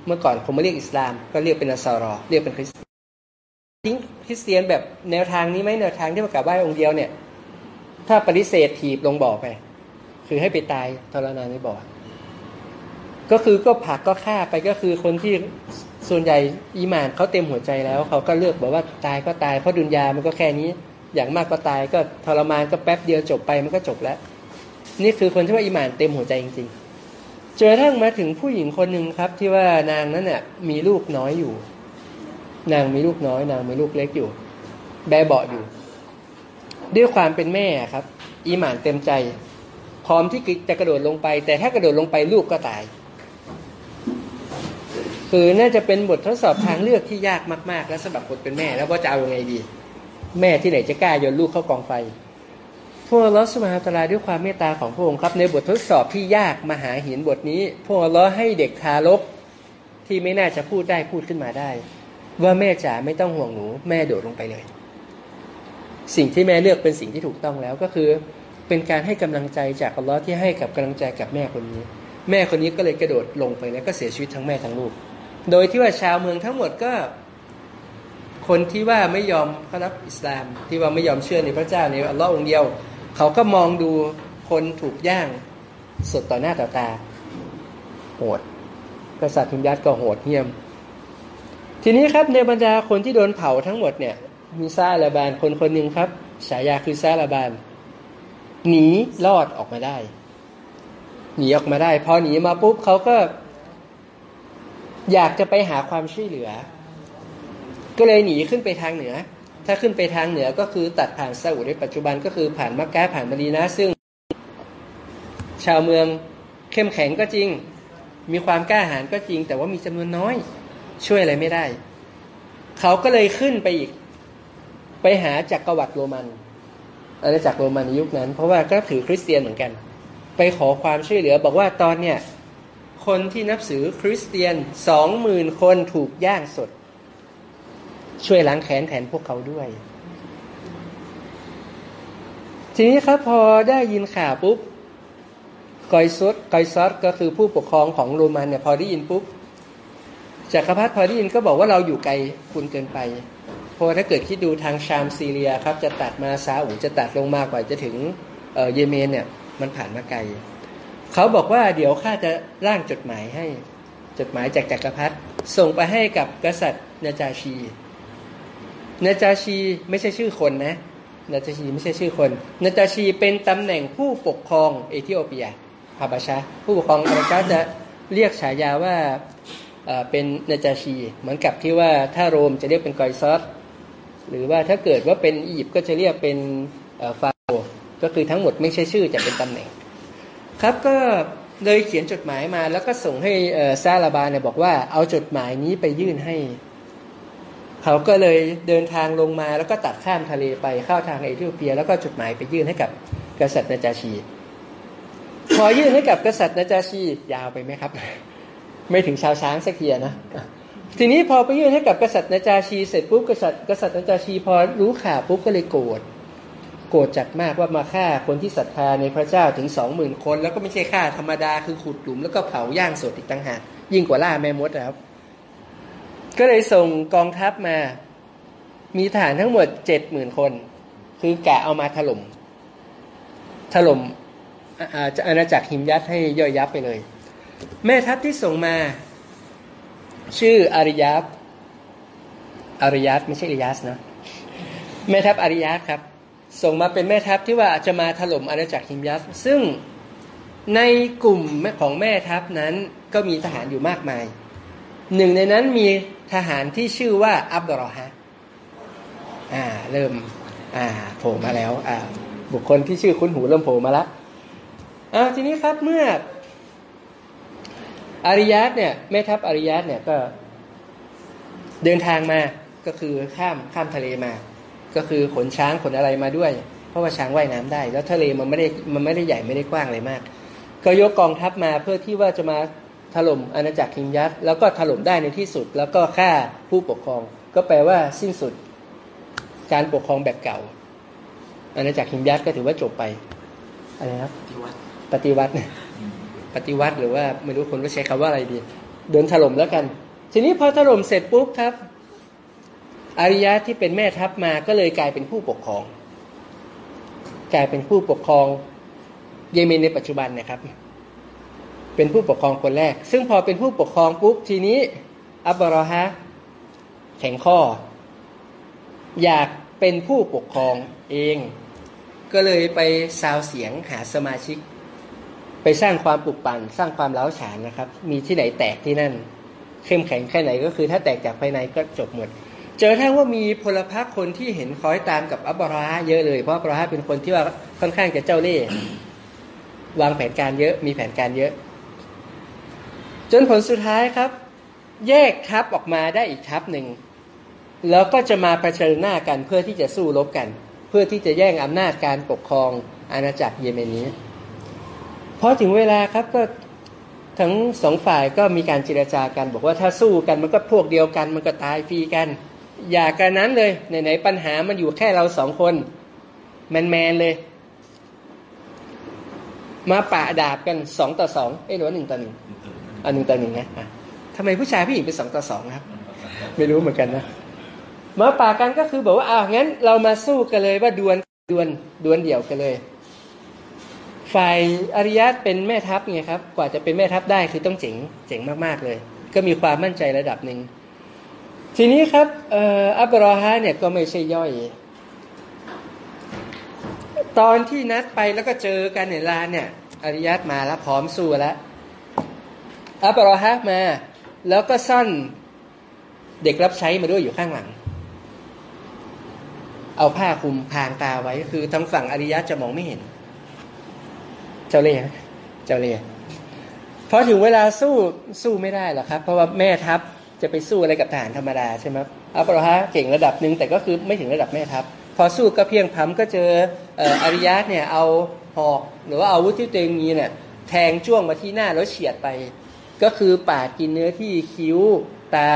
เมื่อก่อนผมไม่เรียกอิสลาม ก็เรียกเป็นอัสรอ เรียกเป็นคริสทิ้งคริสเตียนแบบแนวทางนี้ไหมแนวทางที่มากราบไหว้องค์เดียวเนี่ย ถ้าปฏิเสธถีบลงบ่อไป คือให้ไปตายทรมานในบ่อ ก็คือก็ผักก็ฆ่าไปก็คือคนที่ส่วนใหญ่อีมานเขาเต็มหัวใจแล้ว เขาก็เลือกบอกว่าตายก็ตายเพราะดุนยามันก็แค่นี้ อย่างมากก็ตายก็ทรมานก็แป๊บเดียวจบไปมันก็จบแล้ว นี่คือคนที่ว่าอีมานเต็มหัวใจจริงๆจนกระทั่งมาถึงผู้หญิงคนหนึ่งครับ ที่ว่านางนั้นเนี่ยมีลูกน้อยอยู่ นางมีลูกน้อย นางมีลูกเล็กอยู่ แบเบาอยู่ ด้วยความเป็นแม่ครับ อีหมานเต็มใจ พร้อมที่จะกระโดดลงไป แต่ถ้ากระโดดลงไปลูกก็ตาย คือน่าจะเป็นบททดสอบทางเลือกที่ยากมาก ๆ แล้วสำหรับคนเป็นแม่แล้วว่าจะเอาอยัางไงดี แม่ที่ไหนจะกล้าโยนลูกเข้ากองไฟพวกเราสมาตลาด้วยความเมตตาของพระองค์ครับ ในบททดสอบที่ยากมหาหินบทนี้พวกเราให้เด็กทารกที่ไม่น่าจะพูดได้พูดขึ้นมาได้ ว่าแม่จ๋าไม่ต้องห่วงหนู แม่โดดลงไปเลย สิ่งที่แม่เลือกเป็นสิ่งที่ถูกต้องแล้วก็คือ เป็นการให้กำลังใจจากอัลลอฮ์ที่ให้กับกำลังใจกับแม่คนนี้ แม่คนนี้ก็เลยกระโดดลงไปแล้วก็เสียชีวิตทั้งแม่ทั้งลูก โดยที่ว่าชาวเมืองทั้งหมดก็ คนที่ว่าไม่ยอมเข้ารับอิสลาม ที่ว่าไม่ยอมเชื่อในพระเจ้าในอัลลอฮ์องเดียว เขาก็มองดูคนถูกย่างสดต่อหน้าต่อตา โหดกษัตริย์ทุนยัดก็โหดเหี้ยม ทีนี้ครับในบรรดาคนที่โดนเผาทั้งหมดเนี่ย มีซาลาบานคนคนหนึ่งครับฉายาคือซาลาบานหนีรอดออกมาได้ หนีออกมาได้พอหนีมาปุ๊บเขาก็ อยากจะไปหาความช่วยเหลือ ก็เลยหนีขึ้นไปทางเหนือ ถ้าขึ้นไปทางเหนือก็คือตัดผ่านซาอุในปัจจุบันก็คือผ่านมักกะผ่านมะดีนะซึ่ง ชาวเมืองเข้มแข็งก็จริง มีความกล้าหาญก็จริง แต่ว่ามีจำนวนน้อย ช่วยอะไรไม่ได้ เขาก็เลยขึ้นไปอีก ไปหาจักรวรรดิโรมันอาณาจักรโรมันในยุคนั้น เพราะว่าก็ถือคริสเตียนเหมือนกัน ไปขอความช่วยเหลือบอกว่าตอนเนี้ย คนที่นับถือคริสเตียนสองหมื่นคนถูกย่างสด ช่วยล้างแค้นแทนพวกเขาด้วย ทีนี้ครับพอได้ยินข่าวปุ๊บกอยซุดกอยซอสก็คือผู้ปกครองของโรมันเนี่ยพอได้ยินปุ๊บจักรพรรดิพอได้ยินก็บอกว่าเราอยู่ไกลคุณเกินไปเพราะถ้าเกิดคิดดูทางชามซีเรียครับจะตัดมาซาอุจะตัดลงมากว่าจะถึงเเยเมนเนี่ยมันผ่านมาไกล เขาบอกว่าเดี๋ยวข้าจะร่างจดหมายให้ จดหมายจากจักรพรรดิส่งไปให้กับกษัตริย์นาจาชีนาจาชีไม่ใช่ชื่อคนนะนาจาชีไม่ใช่ชื่อคนนาจาชีเป็นตำแหน่งผู้ปกครองเอธิโอเปียฮาบาชาผู้ปกครองฮาบาชาจะเรียกฉายาว่าเป็นนาจาชี เหมือนกับที่ว่าถ้าโรมจะเรียกเป็นกอยซอสหรือว่าถ้าเกิดว่าเป็นอียิปต์ก็จะเรียกเป็นฟาโรก็คือทั้งหมดไม่ใช่ชื่อจะเป็นตำแหน่ง ครับก็เลยเขียนจดหมายมา แล้วก็ส่งให้ซาลาบาเนี่ยบอกว่าเอาจดหมายนี้ไปยื่นให้ เขาก็เลยเดินทางลงมาแล้วก็ตัดข้ามทะเลไปเข้าทางเอธิโอเปีย แล้วก็จดหมายไปยื่นให้กับกษัตริย์นาจาชี พอยื่นให้กับกษัตริย์นาจาชียาวไปไหมครับ ไม่ถึงชาวช้างสักเทียนะทีนี้พอไปยื่นให้กับกษัตริย์นาจาชีเสร็จปุ๊บกษัตริย์กษัตริย์นาจาชีพอรู้ข่าวปุ๊บก็เลยโกรธ โกรธจัดมากว่ามาฆ่าคนที่ศรัทธาในพระเจ้าถึงสองหมื่นคน แล้วก็ไม่ใช่ฆ่าธรรมดาคือขุดหลุมแล้วก็เผาย่างสดอีกต่างหากยิ่งกว่าล่าแม่มดครับก็เลยส่งกองทัพมา มีทหารทั้งหมดเจ็ดหมื่นคน คือแกะเอามาถล่มถล่มอาณาจักรหิมยัดให้ย่อยยับไปเลย แม่ทัพที่ส่งมา ชื่ออาริยับอาริยัตไม่ใช่อาริยัสนะ แม่ทัพอาริยัตครับ ส่งมาเป็นแม่ทัพที่ว่าจะมาถล่มอาณาจักรหิมยัตซึ่งในกลุ่มของแม่ทัพนั้นก็มีทหารอยู่มากมาย หนึ่งในนั้นมีทหารที่ชื่อว่าอับดุลรอฮะอ่าเริ่มอ่าโผล่มาแล้วอ่าบุคคลที่ชื่อคุ้นหูเริ่มโผล่มาแล้วอ่าทีนี้ครับเมื่ออาริยัตเนี่ยแม่ทัพอาริยัตเนี่ยก็เดินทางมาก็คือข้ามข้ามทะเลมา ก็คือขนช้างขนอะไรมาด้วย เพราะว่าช้างว่ายน้ำได้ แล้วทะเลมันไม่ได้มันไม่ได้ใหญ่ไม่ได้กว้างอะไรมาก ก็ยกกองทัพมาเพื่อที่ว่าจะมาถล่มอาณาจักรคิมยัตแล้วก็ถล่มได้ในที่สุด แล้วก็ฆ่าผู้ปกครอง ก็แปลว่าสิ้นสุดการปกครองแบบเก่าอาณาจักรคิมยัตก็ถือว่าจบไปอะไรครับปฏิวัติเนี่ยปฏิวัติหรือว่าไม่รู้คนก็ใช้คำว่าอะไรดีโดนถล่มแล้วกัน ทีนี้พอถล่มเสร็จปุ๊บครับ อริยะที่เป็นแม่ทัพมาก็เลยกลายเป็นผู้ปกครอง กลายเป็นผู้ปกครองเยเมนในปัจจุบันนะครับ เป็นผู้ปกครองคนแรก ซึ่งพอเป็นผู้ปกครองปุ๊บทีนี้ อับบรอฮะแข็งข้อ อยากเป็นผู้ปกครองเอง ก็เลยไปซาวเสียงหาสมาชิก ไปสร้างความปลุกปั่นสร้างความเล้าฉานนะครับ มีที่ไหนแตกที่นั่น เข้มแข็งแค่ไหนก็คือถ้าแตกจากภายในก็จบหมด เจอทั้งว่ามีพลพรรคคนที่เห็นคอยตามกับอับบราเยอะเลย เพราะอับบราเป็นคนที่ว่าค่อนข้างจะเจ้าเล่ห์วางแผนการเยอะ มีแผนการเยอะ จนผลสุดท้ายครับ แยกทัพออกมาได้อีกทัพหนึ่ง แล้วก็จะมาประชิญหน้ากันเพื่อที่จะสู้รบกัน เพื่อที่จะแย่งอำนาจการปกครองอาณาจักรเยเมนนี้พอถึงเวลาครับก็ทั้งสองฝ่ายก็มีการเจรจากัน บอกว่าถ้าสู้กันมันก็พวกเดียวกัน มันก็ตายฟรีกัน อย่ากันนั้นเลยไหนๆปัญหามันอยู่แค่เราสองคน แมนๆเลย มาปะดาบกันสองต่อสองเอ้หรือว่าหนึ่งต่อหนึ่งอันหนึ่งต่อหนึ่งนะทำไมผู้ชายผู้หญิงเป็นสองต่อสองครับ ไม่รู้เหมือนกันนะมาปะกันก็คือบอกว่าอ้าวงั้นเรามาสู้กันเลยว่าดวลดวลดวลเดี่ยวกันเลย ฝ่ายอริยัตเป็นแม่ทัพไงครับ กว่าจะเป็นแม่ทัพได้คือต้องเจ๋งเจ๋งมากๆเลย ก็มีความมั่นใจระดับหนึ่ง ทีนี้ครับอับรอฮาเนี่ยก็ไม่ใช่ย่อย ตอนที่นัดไปแล้วก็เจอกันในลานเนี่ยอริยัตมาแล้วพร้อมสู้แล้วอับรอฮามา แล้วก็ซ่อนเด็กรับใช้มาด้วยอยู่ข้างหลัง เอาผ้าคลุมพางตาไว้ คือทางฝั่งอริยัตจะมองไม่เห็น เจ้าเล่ห์เจ้าเล่ห์พอถึงเวลาสู้สู้ไม่ได้หรอกครับ เพราะว่าแม่ทัพ จะไปสู้อะไรกับทหารธรรมดาใช่ไหมอับรฮะเก่งระดับหนึ่งแต่ก็คือไม่ถึงระดับแม่ทัพพอสู้ก็เพียงพัมก็เจออริยะเนี่ยเอาหอกหรือว่าอาวุธที่ตัวเองมีเนี่ยแทงจ้วงมาที่หน้าแล้วเฉียดไป ก็คือปาดกินเนื้อที่คิ้วตา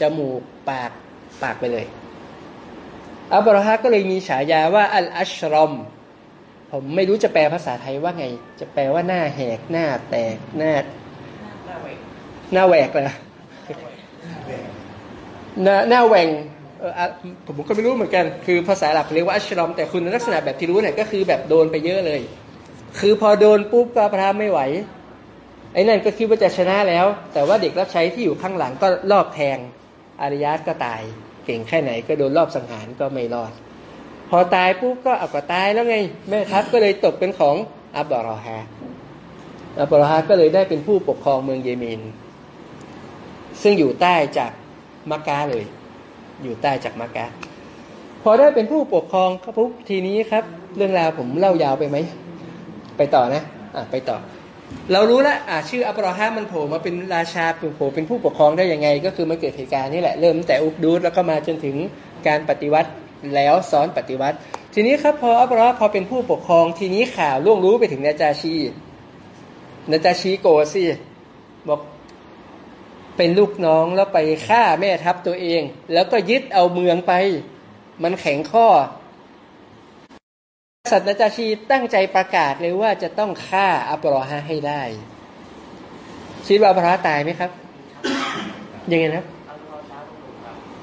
จมูก ปากปากไปเลย อับราฮะก็เลยมีฉายาว่าอัลอัชรอม ผมไม่รู้จะแปลภาษาไทยว่าไง จะแปลว่าหน้าแหกหน้าแตกหน้าหน้าแหวกเลยหน้า หน้าแหวงผมก็ไม่รู้เหมือนกัน คือภาษาหลักเรียกว่าอัชรอม แต่คุณลักษณะแบบที่รู้เนี่ยก็คือแบบโดนไปเยอะเลย คือพอโดนปุ๊บก็พระไม่ไหว ไอ้นั่นก็คิดว่าจะชนะแล้ว แต่ว่าเด็กรับใช้ที่อยู่ข้างหลังก็รอบแทงอารยัตก็ตาย เก่งแค่ไหนก็โดนรอบสังหารก็ไม่รอด พอตายปุ๊บก็เอาก็ตายแล้วไง แม่ทัพก็เลยตกเป็นของอับบารอฮาอับบารอฮาก็เลยได้เป็นผู้ปกครองเมืองเยเมนซึ่งอยู่ใต้จาก มักกะเลย อยู่ใต้จากมักกะพอได้เป็นผู้ปกครองครับปุ๊บทีนี้ครับ เรื่องราวผมเล่ายาวไปไหม ไปต่อนะอะไปต่อ เรารู้แล้วอ่าชื่ออับราฮัมมันโผล่มาเป็นราชาโผล่เป็นผู้ปกครองได้ยังไง ก็คือมันเกิดเหตุการณ์นี่แหละ เริ่มแต่อุกดูดแล้วก็มาจนถึงการปฏิวัติแล้วซ้อนปฏิวัติ ทีนี้ครับพออับราฮัมพอเป็นผู้ปกครองทีนี้ข่าวล่วงรู้ไปถึงนาจาชีนาจาชีโกสิบอก เป็นลูกน้องแล้วไปฆ่าแม่ทัพตัวเอง แล้วก็ยึดเอาเมืองไป มันแข็งข้อสัตว์นาจาชีตั้งใจประกาศเลยว่าจะต้องฆ่าอับรอฮะให้ได้คิดว่าอับรอฮะตายไหมครับยังไงนะ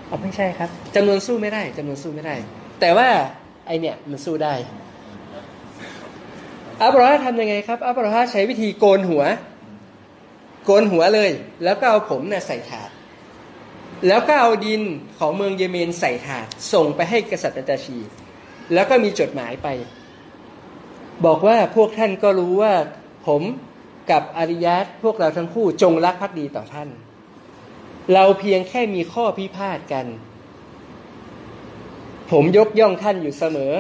อ๋อไม่ใช่ครับจำนวนสู้ไม่ได้จำนวนสู้ไม่ได้ แต่ว่าไอเนี่ยมันสู้ได้อับรอฮะทำยังไงครับอับรอฮะใช้วิธีโกนหัว โกนหัวเลย แล้วก็เอาผมเนี่ยใส่ถาด แล้วก็เอาดินของเมืองเยเมนใส่ถาด ส่งไปให้กษัตริย์นาจาชี แล้วก็มีจดหมายไป บอกว่าพวกท่านก็รู้ว่าผมกับอริยัตพวกเราทั้งคู่จงรักภักดีต่อท่าน เราเพียงแค่มีข้อพิพาทกัน ผมยกย่องท่านอยู่เสมอ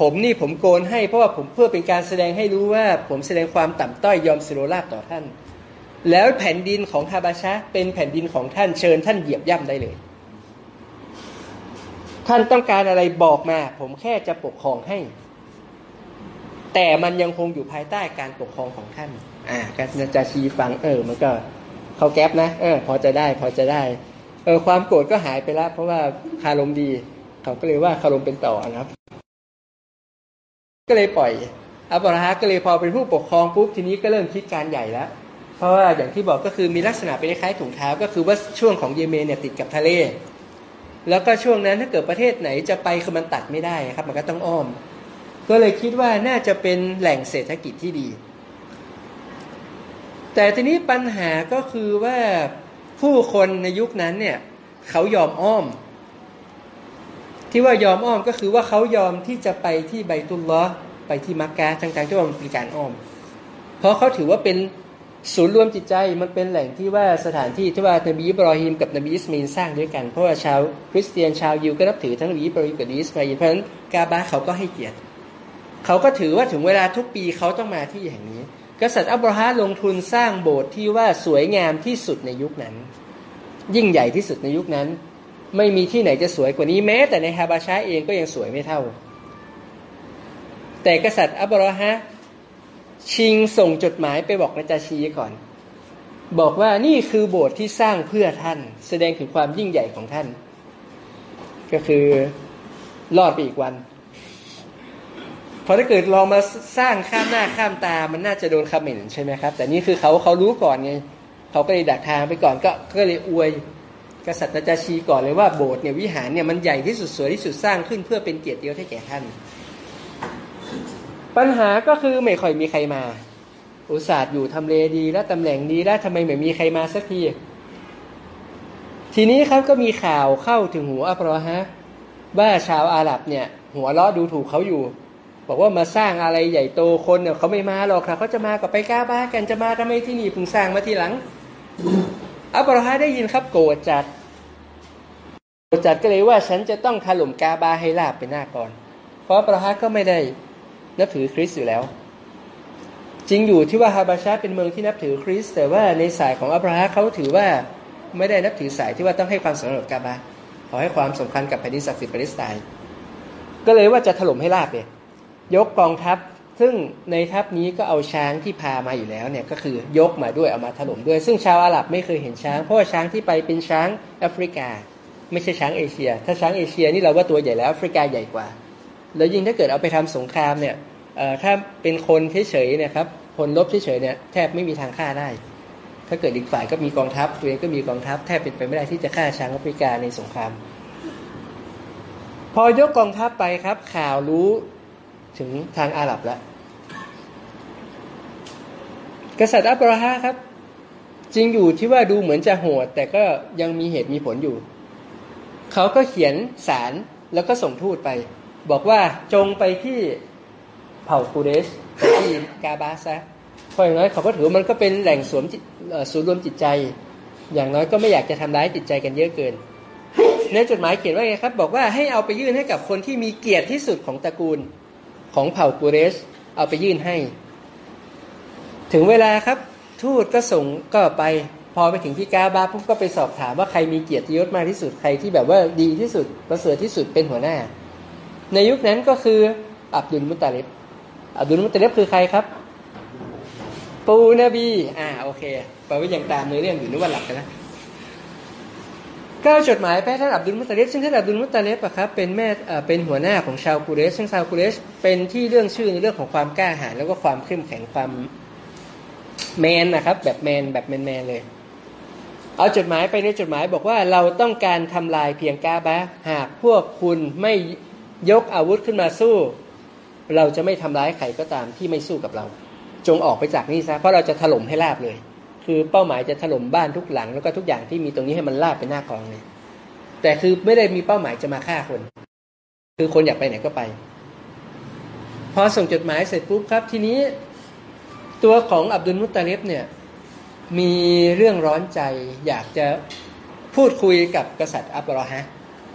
ผมนี่ผมโกนให้เพราะว่าผมเพื่อเป็นการแสดงให้รู้ว่า ผมแสดงความต่ำต้อยยอมสิโรราบต่อท่าน แล้วแผ่นดินของฮาบาชะเป็นแผ่นดินของท่านเชิญ ท่านเหยียบย่ำได้เลย ท่านต้องการอะไรบอกมา ผมแค่จะปกครองให้ แต่มันยังคงอยู่ภายใต้การปกครองของท่าน อ่าการจะชี้ฟังเออ มันก็เขาแก๊ปนะเออ พอจะได้ พอจะได้ เออ ความโกรธก็หายไปแล้วเพราะว่าคารมดี เขาก็เลยว่าคารมเป็นต่อนะครับ ก็เลยปล่อยอับราฮัก็เลยพอเป็นผู้ปกครองปุ๊บทีนี้ก็เริ่มคิดการใหญ่แล้ว เพราะว่าอย่างที่บอกก็คือมีลักษณะเป็นคล้ายถุงเท้าก็คือว่าช่วงของเยเมนเนี่ยติดกับทะเล แล้วก็ช่วงนั้นถ้าเกิดประเทศไหนจะไปคือมันตัดไม่ได้ครับ มันก็ต้องอ้อม ก็เลยคิดว่าน่าจะเป็นแหล่งเศรษฐกิจที่ดี แต่ทีนี้ปัญหาก็คือว่าผู้คนในยุคนั้นเนี่ยเขายอมอ้อม ที่ว่ายอมอ้อมก็คือว่าเขายอมที่จะไปที่บัยตุลลอฮ์ไปที่มักกะทั้งๆที่ว่ามันเป็นการอ้อม เพราะเขาถือว่าเป็น ศูนย์รวมจิตใจมันเป็นแหล่งที่ว่าสถานที่ที่ว่านบีอิบรอฮิมกับนบีอิสมาอิลสร้างด้วยกัน เพราะว่าชาวคริสเตียนชาวยิวก็นับถือทั้งนบีอิบรอฮิมกับนบีอิสมาอิลเพราะฉะนั้นกาบาเขาก็ให้เกียรติเขาก็ถือว่าถึงเวลาทุกปีเขาต้องมาที่แห่งนี้ กษัตริย์อับราฮัมลงทุนสร้างโบสถ์ที่ว่าสวยงามที่สุดในยุคนั้น ยิ่งใหญ่ที่สุดในยุคนั้น ไม่มีที่ไหนจะสวยกว่านี้แม้ แต่ในฮาบาชาเองก็ยังสวยไม่เท่า แต่กษัตริย์อับราฮัม ชิงส่งจดหมายไปบอกนาจาชีก่อน บอกว่านี่คือโบสถ์ที่สร้างเพื่อท่าน แสดงถึงความยิ่งใหญ่ของท่าน ก็คือรอดไปอีกวันพอถ้าเกิดลองมาสร้างข้ามหน้าข้ามตา มันน่าจะโดนคาเมนใช่ไหมครับ แต่นี่คือเขาเขารู้ก่อนไงเขาก็เลยดักทางไปก่อนก็ก็เลยอวย กษัตริย์นาจาชีก่อนเลยว่าโบสถ์เนี่ยวิหารเนี่ยมันใหญ่ที่สุดสวยที่สุดสร้างขึ้นเพื่อเป็นเกียรติยศให้แก่ท่าน ปัญหาก็คือไม่ค่อยมีใครมา อุตส่าห์อยู่ทำเลดีและตำแหน่งดีแล้วทำไมไม่มีใครมาสักที ทีนี้ครับก็มีข่าวเข้าถึงหูอัปรอฮะว่าชาวอาหรับเนี่ย หัวล้อดูถูกเขาอยู่ บอกว่ามาสร้างอะไรใหญ่โตคนเนี่ยเขาไม่มาหรอกครับเขาจะมากับไปก้าบ้ากันจะมาทำไมที่นี่เพิ่งสร้างมาทีหลัง อัปรอฮะได้ยินครับโกรธจัดโกรธจัดก็เลยว่าฉันจะต้องถล่มกาบาให้ลาบไปหน้าก่อน เพราะอัปรอฮะก็ไม่ได้ นับถือคริสต์อยู่แล้ว จริงอยู่ที่ว่าฮาบาชาเป็นเมืองที่นับถือคริสต์แต่ว่าในสายของอับราฮัมเขาถือว่าไม่ได้นับถือสายที่ว่าต้องให้ความสำคัญกับกาบาขอให้ความสำคัญกับแผ่นดินศักดิ์สิทธิ์ปาเลสไตน์ก็เลยว่าจะถล่มให้ราบเลยยกกองทัพซึ่งในทัพนี้ก็เอาช้างที่พามาอยู่แล้วเนี่ยก็คือยกมาด้วยเอามาถล่มด้วย ซึ่งชาวอาหรับไม่เคยเห็นช้าง เพราะว่าช้างที่ไปเป็นช้างแอฟริกา ไม่ใช่ช้างเอเชีย ถ้าช้างเอเชียนี่เราว่าตัวใหญ่แล้วแอฟริกาใหญ่กว่า แล้วยิ่งถ้าเกิดเอาไปทำสงครามเนี่ย ถ้าเป็นคนเฉยๆเนี่ยครับคนลบเฉยๆเนี่ยแทบไม่มีทางฆ่าได้ ถ้าเกิดอีกฝ่ายก็มีกองทัพตัวเองก็มีกองทัพแทบเป็นไปไม่ได้ที่จะฆ่าช้างแอฟริกาในสงคราม พอยกกองทัพไปครับ ข่าวรู้ถึงทางอาหรับแล้วกษัตริย์อับราฮะครับ จริงอยู่ที่ว่าดูเหมือนจะโหด แต่ก็ยังมีเหตุมีผลอยู่ เขาก็เขียนสารแล้วก็ส่งทูตไป บอกว่าจงไปที่ ผ่ากูเรชที่กาบาซะเพราะอย่างน้อยเขาก็ถือมันก็เป็นแหล่งสวมศูนย์รวมจิตใจ อย่างน้อยก็ไม่อยากจะทำร้ายจิตใจกันเยอะเกิน ในจดหมายเขียนว่าไงครับ บอกว่าให้เอาไปยื่นให้กับคนที่มีเกียรติที่สุดของตระกูลของเผ่ากูเรช เอาไปยื่นให้ ถึงเวลาครับ ทูตก็ส่งก็ไปพอไปถึงที่กาบาปุ๊บก็ไปสอบถามว่าใครมีเกียรติยศมากที่สุดใครที่แบบว่าดีที่สุดประเสริฐที่สุดเป็นหัวหน้า ในยุคนั้นก็คืออับดุลมุตตาลิบ อับดุลมุตตลิบคือใครครับ ปูนบี อ่าโอเคแปลว่ายังตามในเรื่องอยู่นึกว่าหลับกันนะก็จดหมายไปท่านอับดุลมุตตลิบซึ่งท่านอับดุลมุตตลิบอะครับเป็นแม่เป็นหัวหน้าของชาวกุเรชซึ่งชาวกุเรชเป็นที่เรื่องชื่อในเรื่องของความกล้าหาญแล้วก็ความเข้มแข็งความแมนนะครับ แบบแมนแบบแมนแมนเลยเอาจดหมายไปในจดหมายบอกว่าเราต้องการทำลายเพียงกาบะหากพวกคุณไม่ยกอาวุธขึ้นมาสู้ เราจะไม่ทำร้ายใครก็ตามที่ไม่สู้กับเรา จงออกไปจากนี่ซะเพราะเราจะถล่มให้ราบเลย คือเป้าหมายจะถล่มบ้านทุกหลังแล้วก็ทุกอย่างที่มีตรงนี้ให้มันราบเป็นหน้ากองเลยแต่คือไม่ได้มีเป้าหมายจะมาฆ่าคน คือคนอยากไปไหนก็ไป พอส่งจดหมายเสร็จปุ๊บครับ ทีนี้ ตัวของอับดุลมุตตาลิบเนี่ย มีเรื่องร้อนใจ อยากจะพูดคุยกับกษัตริย์อับราฮะ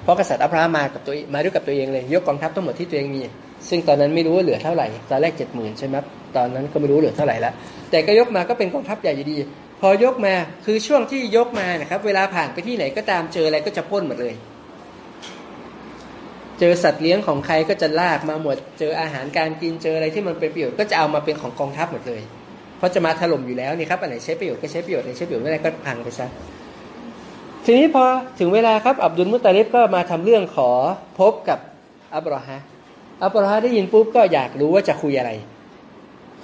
เพราะกษัตริย์อับราฮมากับตัวมาด้วยกับตัวเองเลย ยกกองทัพทั้งหมดที่ตัวเองมี ซึ่งตอนนั้นไม่รู้ว่าเหลือเท่าไหร่ตอนแรกเจ็ดหมื่นใช่ไหมตอนนั้นก็ไม่รู้เหลือเท่าไหร่แล้วแต่ก็ยกมาก็เป็นกองทัพใหญ่อยู่ดี พอยกมาคือช่วงที่ยกมานะครับ เวลาผ่านไปที่ไหนก็ตามเจออะไรก็จะพ่นหมดเลย เจอสัตว์เลี้ยงของใครก็จะลากมาหมด เจออาหารการกินเจออะไรที่มันเป็นประโยชน์ก็จะเอามาเป็นของกองทัพหมดเลย เพราะจะมาถล่มอยู่แล้วนี่ครับอันไหนใช้ประโยชน์ก็ใช้ประโยชน์อันไหนใช้ประโยชน์ไม่ได้ก็พังไปซะทีนี้พอถึงเวลาครับอับดุลมุตาลิบก็มาทำเรื่องขอพบกับอับราฮะ อับราฮะได้ยินปุ๊บก็อยากรู้ว่าจะคุยอะไร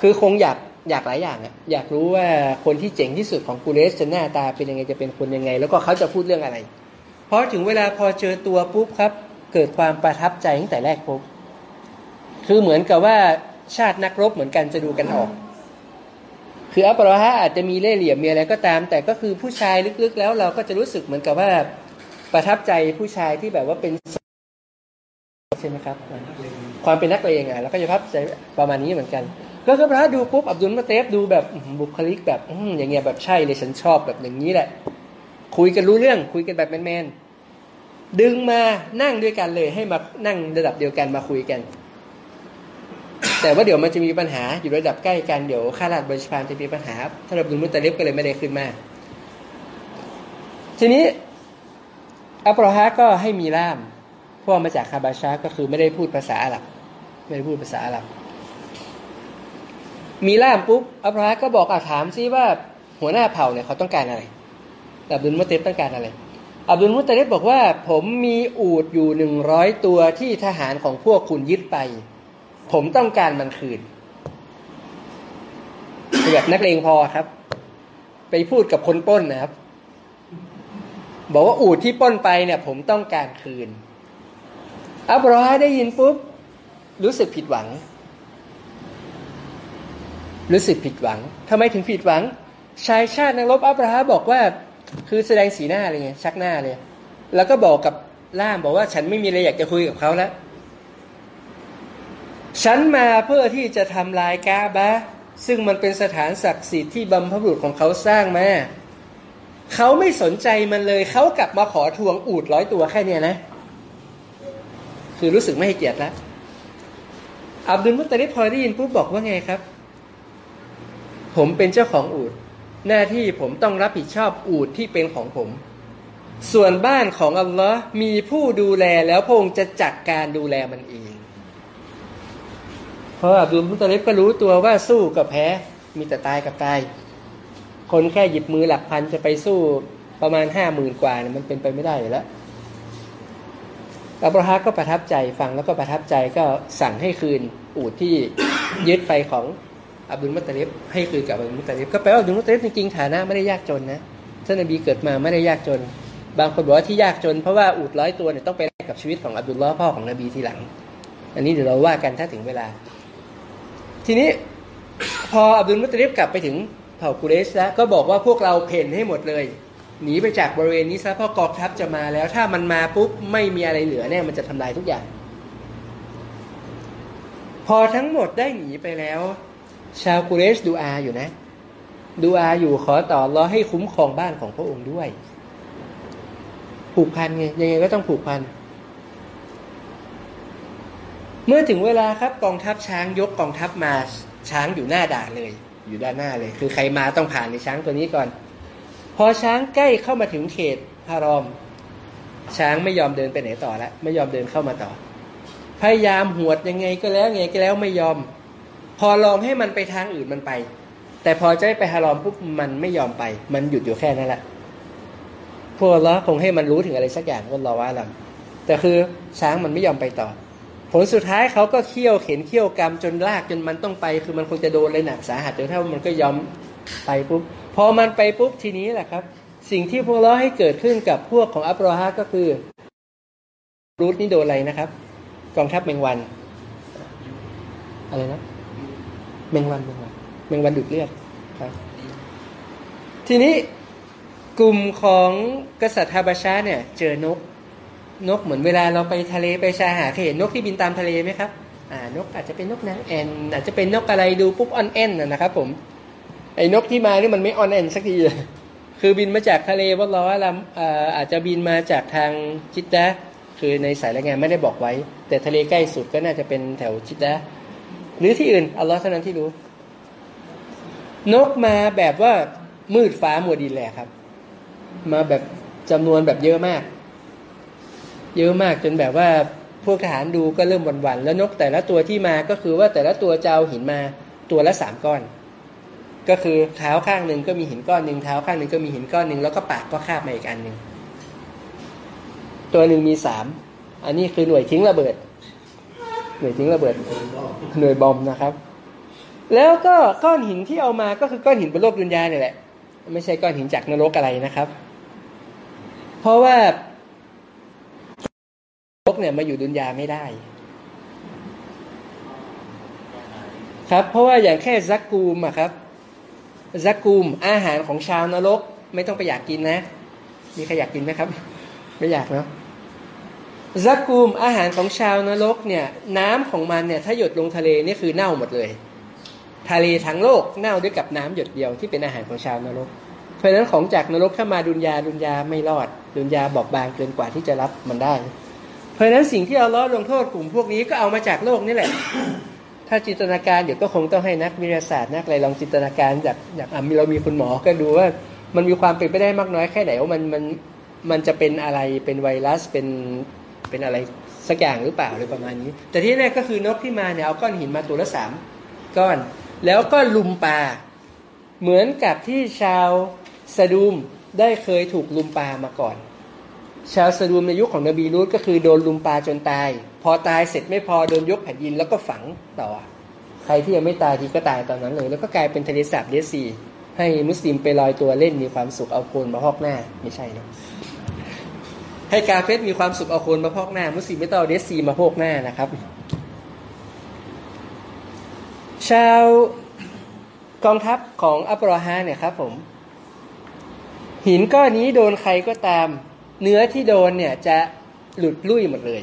คือคงอยากอยากหลายอย่างอะอยากรู้ว่าคนที่เจ๋งที่สุดของกูเรสจะหน้าตาเป็นยังไงจะเป็นคนยังไง แล้วก็เขาจะพูดเรื่องอะไร เพอถึงเวลาพอเจอตัวปุ๊บครับ เกิดความประทับใจตั้งแต่แรกปุ๊บคือเหมือนกับว่าชาตินักรบเหมือนกันจะดูกันออก คืออัปราฮะอาจจะมีเล่ห์เหลี่ยมมีอะไรก็ตาม แต่ก็คือผู้ชายลึกๆ แล้วเราก็จะรู้สึกเหมือนกับว่าประทับใจผู้ชายที่แบบว่าเป็นใช่ไหมครับ ความเป็นนักเลงอะแล้วก็จะพับใจประมาณนี้เหมือนกัน ก็คือพระดูปุ๊บอับดุลมาเตฟดูแบบบุคลิกแบบอือย่างเงี้ยแบบใช่เลยฉันชอบแบบอย่างนี้แหละ คุยกันรู้เรื่องคุยกันแบบแมนๆดึงมานั่งด้วยกันเลยให้มานั่งระดับเดียวกันมาคุยกัน แต่ว่าเดี๋ยวมันจะมีปัญหาอยู่ระดับใกล้กันเดี๋ยวข้าราชบริพารจะมีปัญหาท่านอับดุลมุตตลิบก็เลยไม่ได้ขึ้นมาทีนี้อับราฮะก็ให้มีล่าม พวกมาจากคาบาชาก็คือไม่ได้พูดภาษาอาหรับ ไม่ได้พูดภาษาอาหรับ มีล่ามปุ๊บอับราฮะก็บอกอาถามซิว่าหัวหน้าเผ่าเนี่ยเขาต้องการอะไรอับดุลมุตเตบต้องการอะไรอับดุลมุตเตบบอกว่า ผมมีอูดอยู่หนึ่งร้อยตัวที่ทหารของพวกคุณยึดไป ผมต้องการมันคืนแบบนักเลงพอครับ ไปพูดกับคนป้นนะครับ บอกว่าอูดที่ป้นไปเนี่ย ผมต้องการคืน อับราฮะได้ยินปุ๊บ รู้สึกผิดหวัง รู้สึกผิดหวังทำไมถึงผิดหวัง ชายชาตินักรบอับราฮะบอกว่า คือแสดงสีหน้าเลยไงชักหน้าเลย แล้วก็บอกกับล่ามบอกว่าฉันไม่มีอะไรอยากจะคุยกับเขาแล้วฉันมาเพื่อที่จะทำลายกาบะซึ่งมันเป็นสถานศักดิ์สิทธิ์ที่บรรพบุรุษของเขาสร้างมาเขาไม่สนใจมันเลยเขากลับมาขอทวงอูดร้อยตัวแค่นี้นะ คือรู้สึกไม่ให้เกียรติแล้วอับดุลมุตตลิบพอได้ยินปุ๊บบอกว่าไงครับ ผมเป็นเจ้าของอูดหน้าที่ผมต้องรับผิดชอบอูดที่เป็นของผม ส่วนบ้านของอัลลอฮ์มีผู้ดูแลแล้วพระองค์จะจัดการดูแลมันเอง เพราะอับดุลมุตลิบก็รู้ตัวว่าสู้กับแพ้ มีแต่ตายกับตาย คนแค่หยิบมือหลักพันจะไปสู้ประมาณห้าหมื่นกว่าเนี่ยมันเป็นไปไม่ได้อยู่แล้ว อับราฮัมก็ประทับใจฟังแล้วก็ประทับใจก็สั่งให้คืนอูดที่ยึดไปของอับดุลมุตลิบให้คืนกับอับดุลมุตลิบก็แปลว่าอับดุลมุตลิบจริงๆฐานะไม่ได้ยากจนนะท่านนบีเกิดมาไม่ได้ยากจน บางคนบอกว่าที่ยากจน เพราะว่าอูดร้อยตัวเนี่ยต้องไปแลกกับชีวิตของอับดุลลอฮ์พ่อของนบีทีหลัง อันนี้เดี๋ยวเราว่ากันถ้าถึงเวลา ทีนี้พออับดุลมุตลิบกลับไปถึงเผ่ากุเรชแล้วก็บอกว่าพวกเราเพ่นให้หมดเลย หนีไปจากบริเวณนี้ซะเพราะกองทัพจะมาแล้ว ถ้ามันมาปุ๊บไม่มีอะไรเหลือเนี่ยมันจะทำลายทุกอย่าง พอทั้งหมดได้หนีไปแล้ว ชาวกุเรชดูอาอยู่นะ ดูอาอยู่ขอต่อรอให้คุ้มครองบ้านของพระองค์ด้วย ผูกพันไงยังไงก็ต้องผูกพัน เมื่อถึงเวลาครับกองทัพช้างยกกองทัพมาช้างอยู่หน้าด่านเลย อยู่ด้านหน้าเลย คือใครมาต้องผ่านในช้างตัวนี้ก่อน อช้างใกล้เข้ามาถึงเขตฮารอม ช้างไม่ยอมเดินไปไหนต่อแล้วไม่ยอมเดินเข้ามาต่อ พยายามหวดยังไงก็แล้วไงก็แล้วไม่ยอม พอลองให้มันไปทางอื่นมันไป แต่พอจะไปฮารอมปุ๊บมันไม่ยอมไป มันหยุดอยู่แค่นั้นแหละพวกเราคงให้มันรู้ถึงอะไรสักอย่างก็รอว่าลำแต่คือช้างมันไม่ยอมไปต่อ ผลสุดท้ายเขาก็เคี่ยวเข็นเคี่ยวกรรมจนลากจนมันต้องไป คือมันคงจะโดนเลยหนักสาหัสจนถ้ามันก็ยอมไปปุ๊บ พอมันไปปุ๊บทีนี้แหละครับ สิ่งที่พวกเราให้เกิดขึ้นกับพวกของอับราฮะก็คือรูทนี่โดนอะไรนะครับ กองทัพเมงวัน อะไรนะเมงวันเมงวันเมงวันดูดเลือดครับ ทีนี้กลุ่มของกษัตริย์ฮาบาชาเนี่ย เจอนกนกเหมือนเวลาเราไปทะเลไปชายหาดเคยเห็นนกที่บินตามทะเลไหมครับ อ่านกอาจจะเป็นนกนางแอนอาจจะเป็นนกอะไรดูปุ๊บออนแอนนะครับ ผม ไอ้นกที่มานี่มันไม่ออนแอนสักทีเลยคือบินมาจากทะเลว่าล้อลำอาจจะบินมาจากทางจิตดะคือในสายรายงานไม่ได้บอกไว้ แต่ทะเลใกล้สุดก็น่าจะเป็นแถวจิตดะหรือที่อื่นอัลลอฮ์เท่านั้นที่รู้ นกมาแบบว่ามืดฟ้ามัวดินแหละครับ มาแบบจำนวนแบบเยอะมาก เยอะมากจนแบบว่าพวกทหารดูก็เริ่มวันๆแล้วนกแต่ละตัวที่มาก็คือว่าแต่ละตัวจะเอาหินมาตัวละสามก้อน ก็คือเท้าข้างหนึ่งก็มีหินก้อนหนึ่งเท้าข้างหนึ่งก็มีหินก้อนหนึ่งแล้วก็ปากก็คาบมาอีกอันหนึ่งตัวหนึ่งมีสามอันนี้คือหน่วยทิ้งระเบิด หน่วยทิ้งระเบิด หน่วยบอมนะครับ แล้วก็ก้อนหินที่เอามาก็คือก้อนหินบนโลกดุนยาเนี่ยแหละ ไม่ใช่ก้อนหินจากนรกอะไรนะครับ เพราะว่านรกเนี่ยมาอยู่ดุนยาไม่ได้ ครับ เพราะว่าอย่างแค่ซักกูมอะครับ ซักกูมอาหารของชาวนรก ไม่ต้องไปอยากกินนะ มีใครอยากกินไหมครับ ไม่อยากเนาะซักกูมอาหารของชาวนรกเนี่ยน้ำของมันเนี่ยถ้าหยดลงทะเลนี่คือเน่าหมดเลย ทะเลทั้งโลกเน่าด้วยกับน้ำหยดเดียวที่เป็นอาหารของชาวนรก เพราะฉะนั้นของจากนรกถ้ามาดุนยาดุนยาไม่รอด ดุนยาบอกบางเกินกว่าที่จะรับมันได้ เพราะฉะนั้นสิ่งที่เอาล้อลงโทษกลุ่มพวกนี้ก็เอามาจากโลกนี่แหละ ถ้าจินตนาการเดี๋ยวก็คงต้องให้นักวิทยาศาสตร์นักอะไรลองจินตนาการจากจากอ่ามีเรามีคุณหมอก็ดูว่ามันมีความเป็นไปได้มากน้อยแค่ไหนว่ามันมันมันจะเป็นอะไรเป็นไวรัสเป็นเป็นอะไรสักอย่างหรือเปล่าอะไรประมาณนี้ แต่ที่แรกก็คือนกที่มาเนี่ยเอาก้อนหินมาตัวละสามก้อน แล้วก็ลุมปลาเหมือนกับที่ชาวสะดูมได้เคยถูกลุมปลามาก่อน ชาวสะดูมในยุคของนบีรูตก็คือโดนลุมปลาจนตาย พอตายเสร็จไม่พอโดนยกแผ่นดินแล้วก็ฝังต่อ ใครที่ยังไม่ตายทีก็ตายตอนนั้นเลย แล้วก็กลายเป็นทะเลสาบเดซีให้มุสลิมไปลอยตัวเล่นมีความสุขเอาโคนมาพอกหน้าไม่ใช่นะให้กาเฟสมีความสุขเอาโคนมาพอกหน้า มุสลิมไม่ต้องเอาเดซีมาพอกหน้านะครับ ชาวกองทัพของอับราฮาเนี่ยครับผม หินก้อนนี้โดนใครก็ตาม เนื้อที่โดนเนี่ยจะหลุดลุ่ยหมดเลย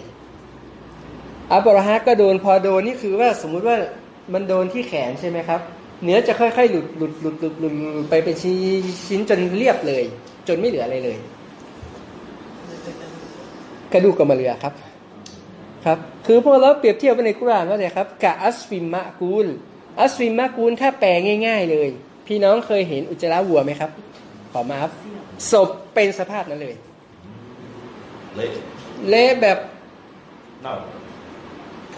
อับราฮัก็โดนพอโดนนี่คือว่าสมมุติว่ามันโดนที่แขนใช่ไหมครับ เนื้อจะค่อยๆหลุดหลุดหลุดหลุดหลุดไปเป็นชิ้นจนเรียบเลย จนไม่เหลืออะไรเลย กระดูกกระมาเรือครับ ครับ คือพวกเราเปรียบเทียบไปในกุรานว่าไงครับกะอัสฟิมมะกูล อัสฟิมมะกูลถ้าแปลง่าย ๆ เลย พี่น้องเคยเห็นอุจจาระวัวไหมครับ ขอมาครับศพเป็นสภาพนั้นเลย เละเละแบบเน่า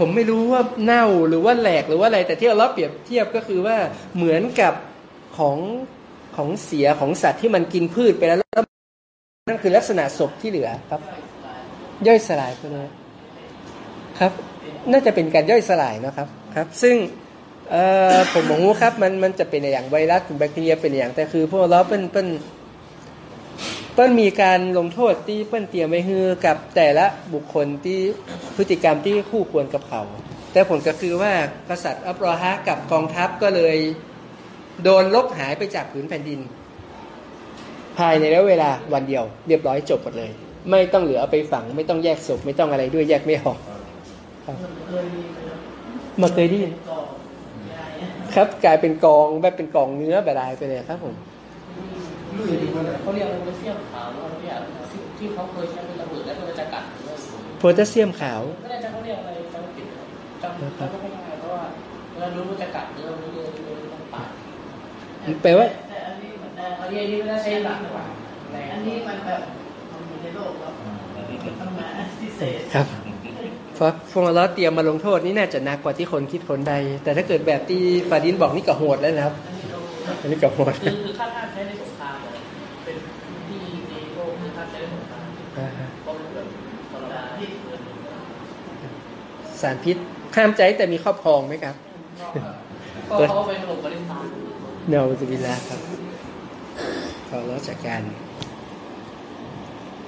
ผมไม่รู้ว่าเน่าหรือว่าแหลกหรือว่าอะไร แต่ที่เราเปรียบเทียบก็คือว่าเหมือนกับของของเสียของสัตว์ที่มันกินพืชไปแล้วแล้วนั่นคือลักษณะศพที่เหลือครับ ย่อยสลายไปเลยครับ น่าจะเป็นการย่อยสลายนะครับครับ ซึ่งเอ่อผมบอกว่าครับมันมันจะเป็นอย่างไวรัสหรือแบคทีเรียเป็นอย่างแต่คือพวกเราเป็นเป็น เปิ้นมีการลงโทษที่เปิ้นเตรียมไว้ฮือกับแต่ละบุคคลที่พฤติกรรมที่คู่ควรกับเขา แต่ผลก็คือว่ากษัตริย์อับราฮะกับกองทัพก็เลยโดนลบหายไปจากผืนแผ่นดิน ภายในระยะเวลาวันเดียว เรียบร้อยจบหมดเลย ไม่ต้องเหลือเอาไปฝัง ไม่ต้องแยกศพไม่ต้องอะไรด้วยแยกไม่ออกครับมาเคยได้ยินครับกลายเป็นกองแบบเป็นกองเนื้อแบบลายไปเลยครับผม เขาเรียกอะไรเสียมขาวเขาเรียกที่เขาเคยใช้เป็นระเบิดแล้วก็จะกัดโพแทสเซียมขาวไม่แน่ใจเขาเรียกอะไรจำผิดจำจำไม่ได้เพราะว่าเวลารู้ว่าจะกัดเนื้อมันเลยต้องปาดแปลว่าแต่อันนี้เหมือนอันนี้อันนี้ไม่ได้ใช้หลักกว่าแรงอันนี้มันแบบมันอยู่ในโลกแล้วต้องมาพิเศษครับเพราะพวกเราเตรียมมาลงโทษนี่น่าจะหนักกว่าที่คนคิดคนใด แต่ถ้าเกิดแบบที่ฟาดินบอกนี่ก็โหดแล้วนะครับอันนี้ก็โหดคือคือค่าท่าใช้ในสง สารพิษห้ามใจแต่มีครอบครองไหมครับก็เขาไปถล่มปาเลสไตน์เนาจะบิลลาครับขอรัชการ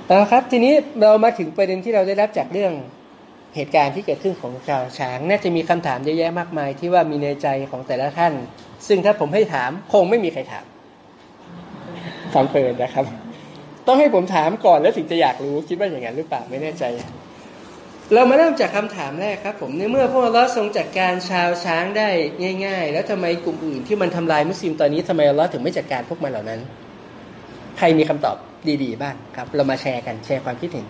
เอาครับ ทีนี้เรามาถึงประเด็นที่เราได้รับจากเรื่องเหตุการณ์ที่เกิดขึ้นของชาวช้าง น่าจะมีคำถามเยอะแยะมากมายที่ว่ามีในใจของแต่ละท่าน ซึ่งถ้าผมให้ถามคงไม่มีใครถามฟังเพลินนะครับ ต้องให้ผมถามก่อนแล้วถึงจะอยากรู้คิดว่าอย่างนั้นหรือเปล่าไม่แน่ใจ เรามาเริ่มจากคำถามแรกครับ ผมในเมื่อพวกเราทรงจัดการชาวช้างได้ง่าย ๆ แล้วทำไมกลุ่มอื่นที่มันทำลายมุสลิมตอนนี้ทำไมอัลเลอฮ์ถึงไม่จัดการพวกมันเหล่านั้น ใครมีคำตอบดีๆ บ้างครับ เรามาแชร์กันแชร์ความคิดเห็น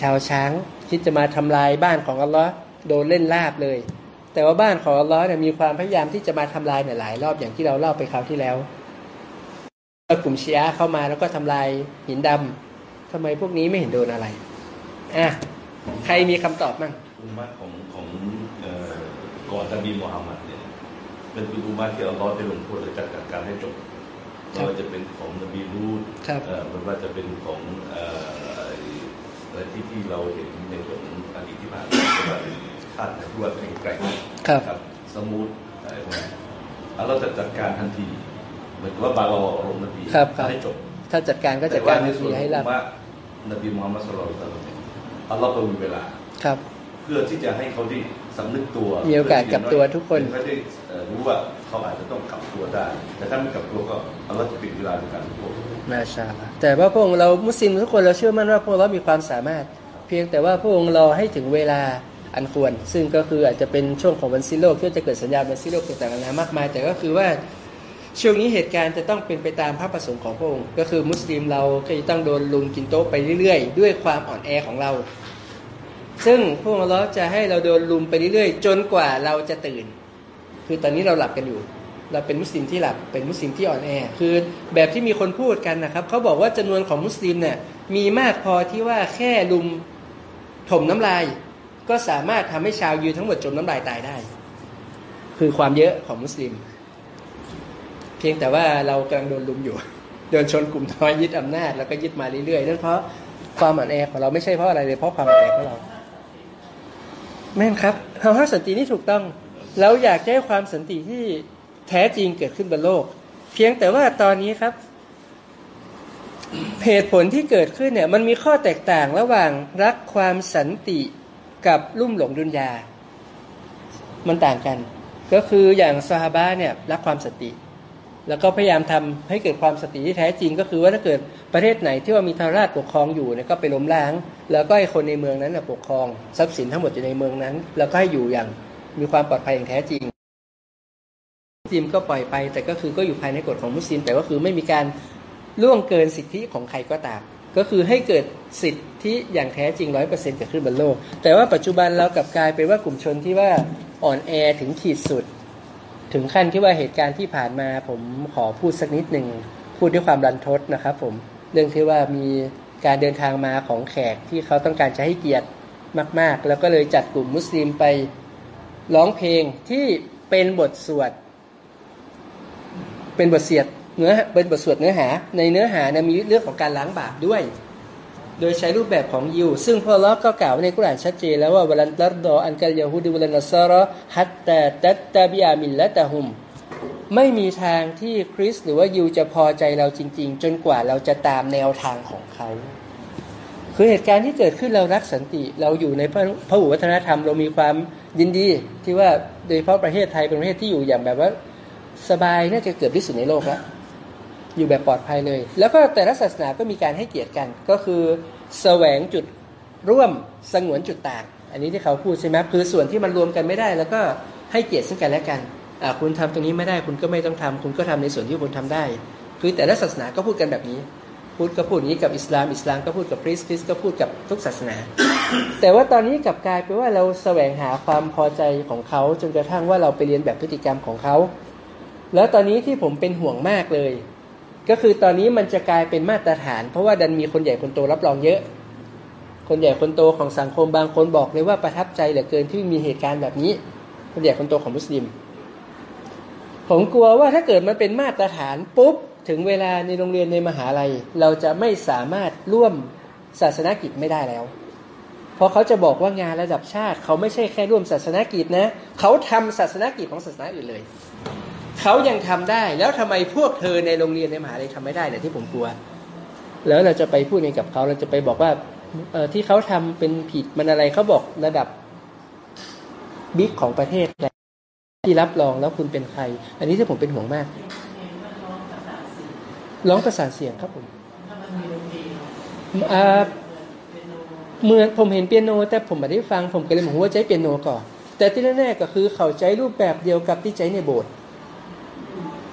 ชาวช้างคิดจะมาทำลายบ้านของอัลลอฮ์โดนเล่นลาบเลย แต่ว่าบ้านของอัลลอฮ์เนี่ยมีความพยายามที่จะมาทำลายหลายรอบอย่างที่เราเล่าไปคราวที่แล้ว กลุ่มชียะห์เข้ามาแล้วก็ทำลายหินดำทำไมพวกนี้ไม่เห็นโดนอะไรอะใครมีคำตอบบ้างอุมมะของของเอ่อก่อนนบีมูฮัมมัดเนี่ยเป็นอุมมะที่อัลลอฮ์ได้ลงโทษและจัดการให้จบไม่ว่าจะเป็นของนบีรูดครับเอ่อไม่ว่าจะเป็นของเอ่ออะไรที่ที่เราเห็นในของอดีตที่ผ่านมาที่ว่าท่านที่ว่าแข็งแกร่งครับครับสมูทอะไรพวกนี้อัลลอฮ์จะจัดการทันทีเห มือนกับว่าบาลอลงนบีครับครับ ให้จบถ้าจัดการก็จัแต่ดว่าการในทันส่ทีวนให้ขรัอบงว่านบีมุฮัมมัดสุลลัลลอฮุอะลัยฮิวะซัลลัมเนี่ยอัลลอฮ์ประวิงเวลาครับ เพื่อที่จะให้เขาได้สำนึกตัว มีโอกาสกลับตัวทุกคนเขาได้เอ่อรู้ว่าเขาอาจจะต้องกลับตัวได้ แต่ถ้าไม่กลับตัวก็อัลลอฮ์จะปิดเวลาในการพวกมาชาอัลลอฮ์แต่ว่าพระองค์เรามุสลิมทุกคนเราเชื่อมั่นว่าพระองค์เรามีความสามารถ เพียงแต่ว่าพระองค์รอให้ถึงเวลาอันควร ซึ่งก็คืออาจจะเป็นช่วงของวันสิ้นโลกที่จะเกิดสัญญาณวันสิ้นโลกต่างๆนานามากมาย แต่ก็คือว่า ช่วงนี้เหตุการณ์จะต้องเป็นไปตามพระประสงค์ของพระองค์ ก็คือมุสลิมเราก็จะต้องโดนลุมกินโต๊ะไปเรื่อยๆ ด้วยความอ่อนแอของเรา ซึ่งพระองค์เราจะให้เราโดนลุมไปเรื่อยๆ จนกว่าเราจะตื่น คือตอนนี้เราหลับกันอยู่ เราเป็นมุสลิมที่หลับเป็นมุสลิมที่อ่อนแอ คือแบบที่มีคนพูดกันนะครับเขาบอกว่าจำนวนของมุสลิมเนี่ยมีมากพอที่ว่าแค่ลุมถมน้ำลาย ก็สามารถทำให้ชาวยิวทั้งหมดจมน้ำลายตายได้ คือความเยอะของมุสลิม พียงแต่ว่าเรากำลังโดนลุมอยู่ โดนชนกลุ่มน้อยยึดอำนาจแล้วก็ยึดมาเรื่อยๆนั่นเพราะความอ่อนแอของเราไม่ใช่เพราะอะไรเลยเพราะความอ่อนแอของเราแม่นครับคำว่าสันตินี่ถูกต้อง เราอยากจะให้ความสันติที่แท้จริงเกิดขึ้นบนโลก เพียงแต่ว่าตอนนี้ครับเหตุผลที่เกิดขึ้นเนี่ยมันมีข้อแตกต่างระหว่างรักความสันติกับลุ่มหลงดุนยา มันต่างกัน ก็คืออย่างซาฮาบะเนี่ยรักความสันติ แล้วก็พยายามทำให้เกิดความสติที่แท้จริง ก็คือว่าถ้าเกิดประเทศไหนที่ว่ามีทาราชปกครองอยู่เนี่ยก็ไปล้มล้าง แล้วก็ให้คนในเมืองนั้นนะปกครองทรัพย์สินทั้งหมดอยู่ในเมืองนั้น แล้วก็ให้อยู่อย่างมีความปลอดภัยอย่างแท้จริงมุสลิมก็ปล่อยไปแต่ก็คือก็อยู่ภายในกฎของมุสลิม แต่ก็คือไม่มีการล่วงเกินสิทธิของใครก็ตามก็คือให้เกิดสิทธิอย่างแท้จริงร้อยเปอร์เซ็นต์เกิดขึ้นบนโลก แต่ว่าปัจจุบันเรากลับกลายเป็นว่ากลุ่มชนที่ว่าอ่อนแอถึงขีดสุด ถึงขั้นที่ว่าเหตุการณ์ที่ผ่านมาผมขอพูดสักนิดหนึ่งพูดด้วยความรันทดนะครับผมเรื่องที่ว่ามีการเดินทางมาของแขกที่เขาต้องการจะให้เกียรติมาก ๆ แล้วก็เลยจัดกลุ่มมุสลิมไปร้องเพลงที่เป็นบทสวด เป็นบทเสียดเนื้อเป็นบทสวดเนื้อหา ในเนื้อหานะมีเรื่องของการล้างบาปด้วย โดยใช้รูปแบบของยิว ซึ่งพอลอก็กล่าวในกุรานชัดเจนแล้วว่าวลันตัรดออันกัลยาฮูดิวลันนัสรอฮัตตาตัตตาบิอามิลละตะฮุม ไม่มีทางที่คริสหรือว่ายิวจะพอใจเราจริง ๆ จนกว่าเราจะตามแนวทางของเขา คือเหตุการณ์ที่เกิดขึ้นเรารักสันติ เราอยู่ในพระพระวัฒนธรรมเรามีความยินดี ที่ว่าโดยเฉพาะประเทศไทยเป็นประเทศที่อยู่อย่างแบบว่าสบายน่าจะเกือบที่สุดในโลกแล้ว อยู่แบบปลอดภัยเลย แล้วก็แต่ละศาสนาก็มีการให้เกียรติกัน ก็คือแสวงจุดร่วมสงวนจุดต่าง อันนี้ที่เขาพูดใช่ไหมคือส่วนที่มันรวมกันไม่ได้ แล้วก็ให้เกียรติซึ่งกันและกันอ่าคุณทำตรงนี้ไม่ได้คุณก็ไม่ต้องทำคุณก็ทำในส่วนที่คุณทำได้ คือแต่ละศาสนาก็พูดกันแบบนี้พูดก็พูดอย่างนี้กับอิสลามอิสลามก็พูดกับคริสต์คริสต์ก็พูดกับทุกศาสนา แต่ว่าตอนนี้กลับกลายเป็นว่าเราแสวงหาความพอใจของเขาจนกระทั่งว่าเราไปเรียนแบบพฤติกรรมของเขา แล้วตอนนี้ที่ผมเป็นห่วงมากเลย ก็คือตอนนี้มันจะกลายเป็นมาตรฐาน เพราะว่าดันมีคนใหญ่คนโตรับรองเยอะ คนใหญ่คนโตของสังคมบางคนบอกเลยว่าประทับใจเหลือเกินที่มีเหตุการณ์แบบนี้ คนใหญ่คนโตของมุสลิม ผมกลัวว่าถ้าเกิดมันเป็นมาตรฐานปุ๊บถึงเวลาในโรงเรียนในมหาลัย เราจะไม่สามารถร่วมศาสนกิจไม่ได้แล้ว เพราะเขาจะบอกว่างานระดับชาติ เขาไม่ใช่แค่ร่วมศาสนกิจนะ เขาทำศาสนกิจของศาสนาอื่นเลย เขายังทำได้ แล้วทำไมพวกเธอในโรงเรียนในมหาลัยทำไม่ได้เนี่ยที่ผมกลัว แล้วเราจะไปพูดในกับเขาเราจะไปบอกว่าเออที่เขาทำเป็นผิดมันอะไรเขาบอกระดับบิ๊กของประเทศที่รับรองแล้วคุณเป็นใคร อันนี้ที่ผมเป็นห่วงมาก ร้องภาษาสื่อร้องประสานเสียงครับผมถ้ามันมีดนตรีเนาะอ่าเป็นโนเหมือนผมเห็นเปียโน แต่ผมไม่ได้ฟังผมก็เลยบอกว่าใช้เปียโนก่อน แต่ที่แน่ๆก็คือเขาใช้รูปแบบเดียวกับที่ใช้ในโบสถ์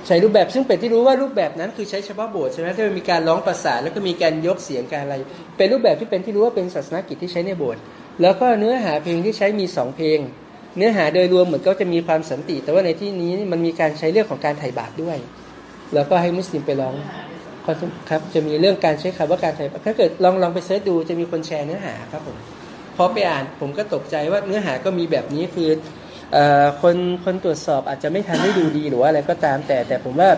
ใช้รูปแบบซึ่งเป็นที่รู้ว่ารูปแบบนั้นคือใช้เฉพาะโบสถ์ใช่ไหมที่มีการร้องประสานแล้วก็มีการยกเสียงการอะไร เป็นรูปแบบที่เป็นที่รู้ว่าเป็นศาสนกิจที่ใช้ในโบสถ์แล้วก็เนื้อหาเพลงที่ใช้มีสองเพลง เนื้อหาโดยรวมเหมือนก็จะมีความสันติ แต่ว่าในที่นี้มันมีการใช้เรื่องของการไถ่บาปด้วย แล้วก็ให้มุสลิมไปร้องครับจะมีเรื่องการใช้คำว่าการไถ่บาปถ้าเกิดลองลองไปเสิร์ชดูจะมีคนแชร์เนื้อหาครับผมพอไปอ่านผมก็ตกใจว่าเนื้อหาก็มีแบบนี้คือ คนคนตรวจสอบอาจจะไม่ทันได้ดูดีหรือว่าอะไรก็ตามแต่ แต่ผมว่า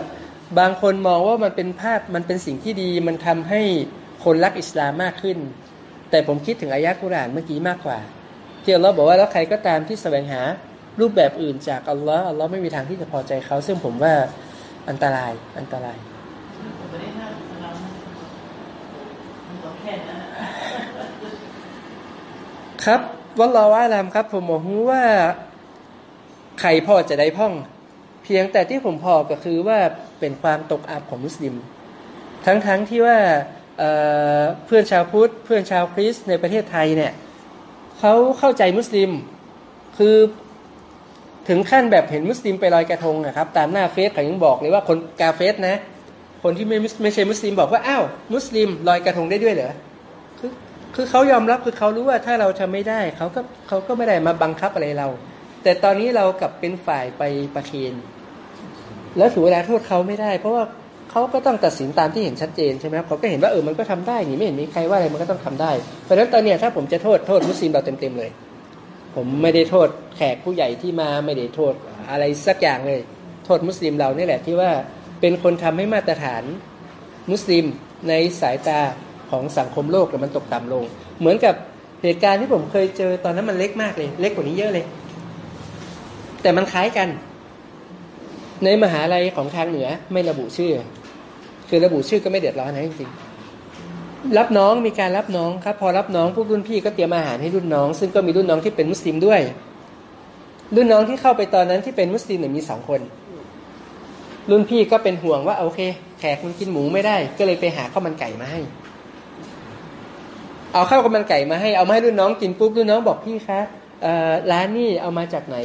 บางคนมองว่ามันเป็นภาพมันเป็นสิ่งที่ดี มันทำให้คนรักอิสลามมากขึ้น แต่ผมคิดถึงอายะกุรอานเมื่อกี้มากกว่าที่อัลลอฮ์บอกว่าแล้วใครก็ตามที่แสวงหารูปแบบอื่นจากอัลลอฮ์อัลลอฮ์ไม่มีทางที่จะพอใจเขา ซึ่งผมว่าอันตรายอันตรายผมไม่ได้น่าเรามันก็แค่นั้นนะครับวัลลอฮ์ว่าลามครับ ผมบอกว่า ใครพอจะได้พ่อง เพียงแต่ที่ผมพอก็คือว่าเป็นความตกอับของมุสลิม ทั้งๆทที่ว่าเเพื่อนชาวพุทธเพื่อนชาวคริสในประเทศไทยเนี่ยเขาเข้าใจมุสลิม คือถึงขั้นแบบเห็นมุสลิมไปลอยกระทงนะครับ ตามหน้าเฟซเขายังบอกเลยว่าคนกาเฟสนะ คนที่ไม่ไม่ใช่มุสลิมบอกว่าอ้าวมุสลิมลอยกระทงได้ด้วยเหรอคือคือเขายอมรับคือเขารู้ว่าถ้าเราทำไม่ได้เขาก็เขาก็ไม่ได้มาบังคับอะไรเรา แต่ตอนนี้เรากลับเป็นฝ่ายไปประเคนแล้วถือเวลาโทษเขาไม่ได้ เพราะว่าเขาก็ต้องตัดสินตามที่เห็นชัดเจนใช่ไหมครับเขาก็เห็นว่าเออมันก็ทำได้นี่ไม่เห็นมีใครว่าอะไรมันก็ต้องทำได้เพราะฉะนั้นตอนเนี้ยถ้าผมจะโทษโทษมุสลิมเราเต็มๆเลย ผมไม่ได้โทษแขกผู้ใหญ่ที่มาไม่ได้โทษอะไรสักอย่างเลย โทษมุสลิมเรานี่แหละที่ว่าเป็นคนทำให้มาตรฐานมุสลิมในสายตาของสังคมโลกมันตกต่ำลง เหมือนกับเหตุการณ์ที่ผมเคยเจอตอนนั้นมันเล็กมากเลย เล็กกว่านี้เยอะเลย แต่มันคล้ายกัน ในมหาลัยของทางเหนือไม่ระบุชื่อ คือระบุชื่อก็ไม่เดือดร้อนนะจริงๆรับน้องมีการรับน้องครับ พอรับน้องพวกรุ่นพี่ก็เตรียมอาหารให้รุ่นน้อง ซึ่งก็มีรุ่นน้องที่เป็นมุสลิมด้วย รุ่นน้องที่เข้าไปตอนนั้นที่เป็นมุสลิมเนี่ยมีสองคน รุ่นพี่ก็เป็นห่วงว่าโอเค แขกมันกินหมูไม่ได้ ก็เลยไปหาข้าวมันไก่มาให้เอาข้าวมันไก่มาให้เอามาให้รุ่นน้องกินปุ๊บรุ่นน้องบอกพี่คะร้านนี่เอามาจากไหน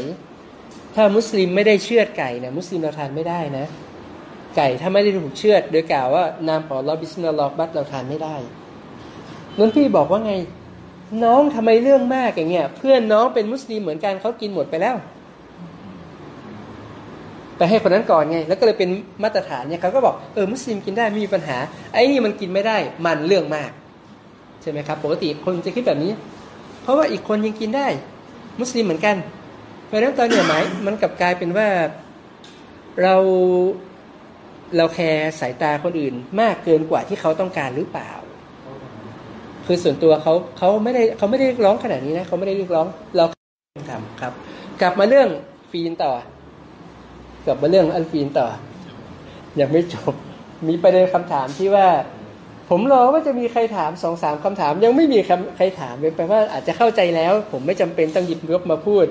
ถ้ามุสลิมไม่ได้เชือดไก่เนี่ยมุสลิมเราทานไม่ได้นะ ไก่ถ้าไม่ได้ถูกเชือด โดยกล่าวว่านามของอัลลอฮ์ بسم الله บัตเราทานไม่ได้รุ่นพี่บอกว่าไง น้องทำไมเรื่องมากอย่างเงี้ยเพื่อนน้องเป็นมุสลิมเหมือนกันเขากินหมดไปแล้วไปให้คนนั้นก่อนไง แล้วก็เลยเป็นมาตรฐานเนี่ยเขาก็บอกเออมุสลิมกินได้ไม่มีปัญหา ไอ้นี่มันกินไม่ได้มันเรื่องมาก ใช่ไหมครับ ปกติคนจะคิดแบบนี้ เพราะว่าอีกคนยังกินได้ มุสลิมเหมือนกัน เพราะนั้นตอนเนี้ยหมายมันกลับกลายเป็นว่าเราเราแคร์สายตาคนอื่น มากเกินกว่าที่เขาต้องการหรือเปล่า คือส่วนตัวเขาเขาไม่ได้เขาไม่ได้เรียกร้องขนาดนี้นะเขาไม่ได้เรียกร้องเราทำครับ กลับมาเรื่องฟีนต่อ กลับมาเรื่องอัลฟีนต่อ ยังไม่จบ มีประเด็นคำถามที่ว่า ผมรอว่าจะมีใครถามสองสามคำถาม ยังไม่มีคใครถามเป็นแปลว่าอาจจะเข้าใจแล้ว ผมไม่จำเป็นต้องหยิบยกมาพูด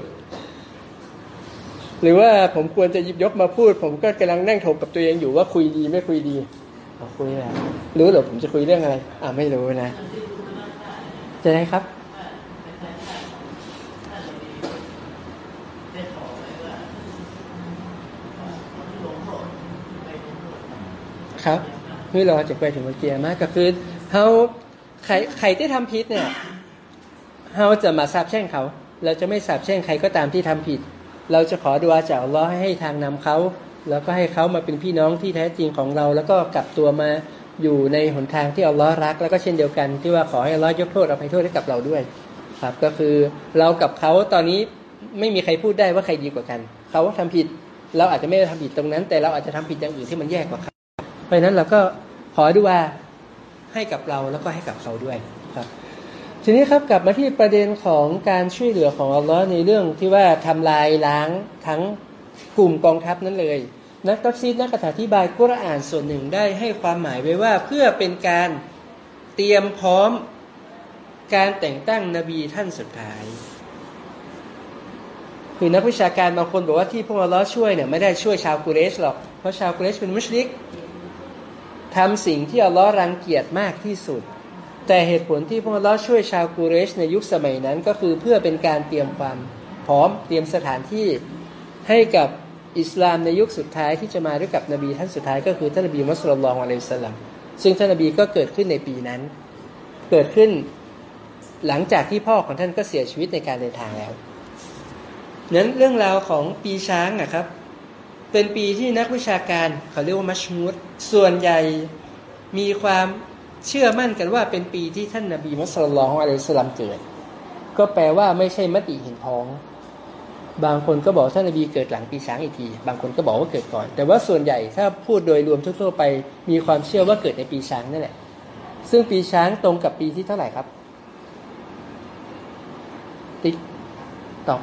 หรือว่าผมควรจะหยิบยกมาพูด ผมก็กำลังนั่งถกกับตัวเองอยู่ว่าคุยดีไม่คุยดีเอาคุยแล้วรู้เหรอผมจะคุยเรื่องอะไร อ่าไม่รู้นะ จะได้ครับได้ขอไว้ว่าหลวงพ่อไปหลวงพ่อครับไม่รอจะไปถึงวันเกียร์มากก็คือเฮาใครใครที่ทำผิดเนี่ยเฮาจะมาสาบแช่งเขา เราจะไม่สาบแช่งใครก็ตามที่ทำผิด เราจะขอดูอาจากอัลลอฮ์ให้ทางนำเขา แล้วก็ให้เขามาเป็นพี่น้องที่แท้จริงของเรา แล้วก็กลับตัวมาอยู่ในหนทางที่อัลลอฮ์รัก แล้วก็เช่นเดียวกันที่ว่าขอให้อัลลอฮ์ยกโทษอภัยโทษให้กับเราด้วย ครับก็คือเรากับเขาตอนนี้ไม่มีใครพูดได้ว่าใครดีกว่ากันเขาทำผิดเราอาจจะไม่ได้ทำผิดตรงนั้น แต่เราอาจจะทำผิดอย่างอื่นที่มันแย่กว่าเขาเพราะฉะนั้นเราก็ขอดูว่าให้กับเราแล้วก็ให้กับเขาด้วย ทีนี้ครับกลับมาที่ประเด็นของการช่วยเหลือของอัลลอฮ์ในเรื่องที่ว่าทำลายล้างทั้งกลุ่มกองทัพนั้นเลย นักตัฟซีดนักอธิบายกุรอานส่วนหนึ่งได้ให้ความหมายไว้ว่าเพื่อเป็นการเตรียมพร้อมการแต่งตั้งนบีท่านสุดท้าย คือนักวิชาการบางคนบอกว่าที่พวกอัลลอฮ์ช่วยเนี่ยไม่ได้ช่วยชาวกุเรชหรอก เพราะชาวกุเรชเป็นมุชริกทำสิ่งที่อัลลอฮ์รังเกียจมากที่สุด แต่เหตุผลที่พวกอัลลอฮ์ช่วยชาวกูเรชในยุคสมัยนั้นก็คือเพื่อเป็นการเตรียมความพร้อมเตรียมสถานที่ให้กับอิสลามในยุคสุดท้ายที่จะมาด้วยกับนบีท่านสุดท้ายก็คือท่านนบีมุสลิมลองอะลัยสลามซึ่งท่านนบีก็เกิดขึ้นในปีนั้น เกิดขึ้นหลังจากที่พ่อของท่านก็เสียชีวิตในการเดินทางแล้วนั้นเรื่องราวของปีช้างนะครับ เป็นปีที่นักวิชาการเขาเรียกว่ามัชมูดส่วนใหญ่มีความ เชื่อมั่นกันว่าเป็นปีที่ท่านนาบีมุสลิมของอะลัยฮิสลามเกิด ก็แปลว่าไม่ใช่มติเห็นพ้อง บางคนก็บอกท่านนบีเกิดหลังปีช้างอีกที บางคนก็บอกว่าเกิดก่อน แต่ว่าส่วนใหญ่ถ้าพูดโดยรวมทั่วๆไป มีความเชื่อว่าเกิดในปีช้างนั่นแหละ ซึ่งปีช้างตรงกับปีที่เท่าไหร่ครับ ติ๊กตอก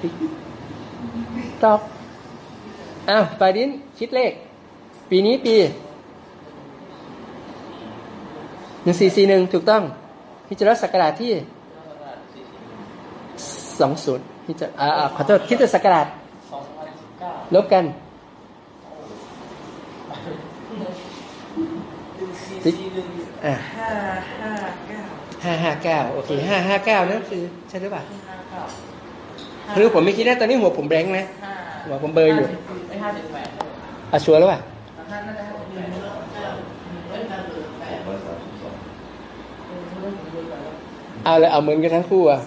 ติ๊กตอกอ้าวฟาดินคิดเลข ปีนี้ปี หนึ่งสี่สี่หนึ่งถูกต้องฮิจเราะห์ศักราชที่สองศูนย์พิจารอ่าอ่าขอโทษคริสต์ศักราชสองพันสิบเก้าลบกันสี่สี่หนึ่งอ่าห้าห้าเก้าห้าห้าเก้าโอเคห้าห้าเก้านั่นคือใช่หรือเปล่าห้าเก้าหรือผมไม่คิดนะตอนนี้หัวผมแบงค์นะห้าหัวผมเบลออยู่ไอ้ห้าสิบแปดอะชัวร์แล้วป่ะ เอาเลยเอามึนกันทั้งคู่อะ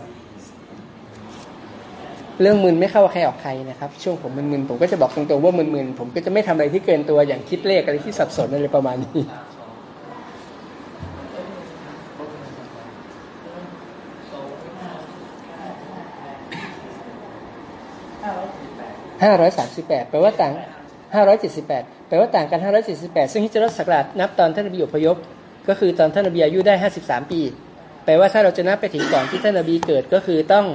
เรื่องมึนไม่เข้าใครออกใครนะครับ ช่วงผมมึนๆผมก็จะบอกตรงๆว่ามึนๆผมก็จะไม่ทำอะไรที่เกินตัวอย่างคิดเลขอะไรที่สับสนอะไรประมาณนี้ห้าร้อยสามสิบแปดแปลว่าต่างห้าร้อยเจ็ดสิบแปดแปลว่าต่างกันห้าร้อยเจ็ดสิบแปดซึ่งฮิจรัตศักราชนับตอนท่านนบีอพยพ ก็คือตอนท่านนบีอายุได้ห้าสิบสามปี ลว่าถ้าเราจะนับไปถึงก่อนที่ท่านนบีเกิดก็คือต้อง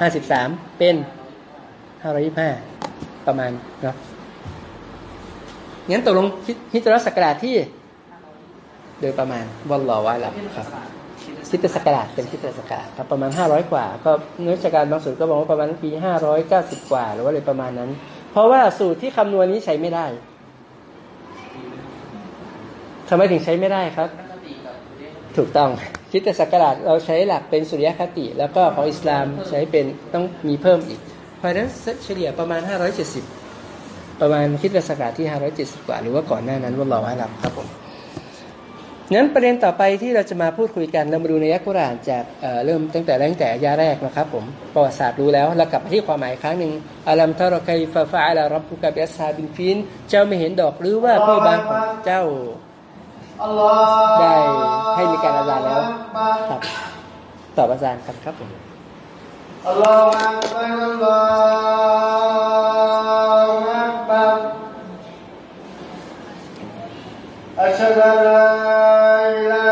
ห้าสิบสามเป็นห้าร้อยยี่ห้าประมาณเนาะงั้นตกลงฮิจรัตศักราชที่ โดยประมาณวันหล่อวาลับครับคริดศักราชเป็นคริดศักราชครับประมาณห้าร้อยกว่า ก็นักวิชาการบางส่วนก็บอกว่าประมาณปีห้าร้อยเก้าสิบกว่า หรือว่าอะไรประมาณนั้น เพราะว่าสูตรที่คำนวณนี้ใช้ไม่ได้ทำไมถึงใช้ไม่ได้ครับ ถูกต้องคิดแต่ศักราชเราใช้หลักเป็นสุริยคติ แล้วก็ของอิสลามใช้เป็นต้องมีเพิ่มอีก เพราะฉะนั้นเฉลี่ยประมาณห้าร้อยเจ็ดสิบประมาณคิดแต่ศักราชที่ห้าร้อยเจ็ดสิบกว่า หรือว่าก่อนหน้านั้นวันรอว่ารับครับผมงั้นประเด็นต่อไปที่เราจะมาพูดคุยกันเรามาดูในยักษ์กุรานจากเเริ่มตั้งแต่แรกแต่ยาแรกนะครับผมประวัติศาสตร์รู้แล้วแล้วกลับไปที่ความหมายครั้งหนึ่งอัลัมทารกัยฟาฟาอัลรับบุกะบิอัสซาบินฟิน เจ้าไม่เห็นดอกหรือว่าผู้บางของเจ้า ได้ให้มีการอาจารย์แล้วครับตอบอาจารย์ครับครับผมอัลลอฮฺอักบัรอัลลอฮฺอัชฮะดะลาอิลา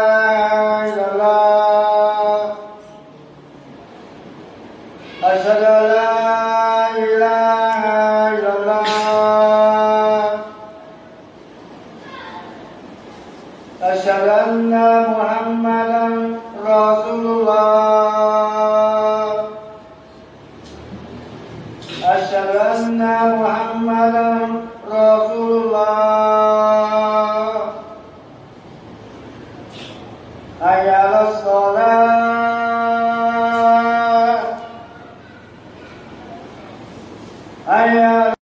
哎呀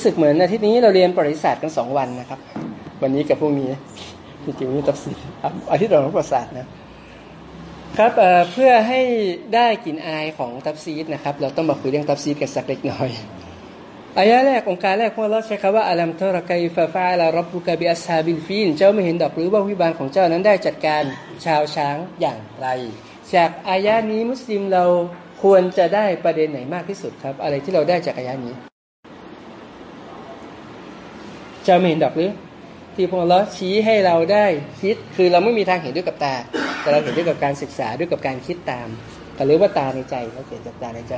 รู้สึกเหมือนอาทิตย์นี้เราเรียนประวัติศาสตร์กันสองวันนะครับ วันนี้กับพรุ่งนี้จริงๆนี่ตัฟซีรอาทิตย์เราประวัติศาสตร์นะครับเพื่อให้ได้กลิ่นอายของตัฟซีรนะครับ เราต้องมาคุยเรื่องตัฟซีรกันสักเล็กน้อยอายะแรกโองการแรกพวกเราใช้คำว่าألم تر كيف فعل ربك بأصحاب الفيلเจ้าไม่เห็นดอกหรือว่าอภิบาลของเจ้านั้นได้จัดการชาวช้างอย่างไร จากอายะนี้มุสลิมเราควรจะได้ประเด็นไหนมากที่สุดครับ อะไรที่เราได้จากอายะนี้ จ้าไม่เห็นดอกหรือ ที่พระองค์ชี้ให้เราได้คิด คือเราไม่มีทางเห็นด้วยกับตา แต่เราเห็นด้วยกับการศึกษาด้วยกับการคิดตามก็เรียกว่าตาในใจเราเห็นจากตาในใจ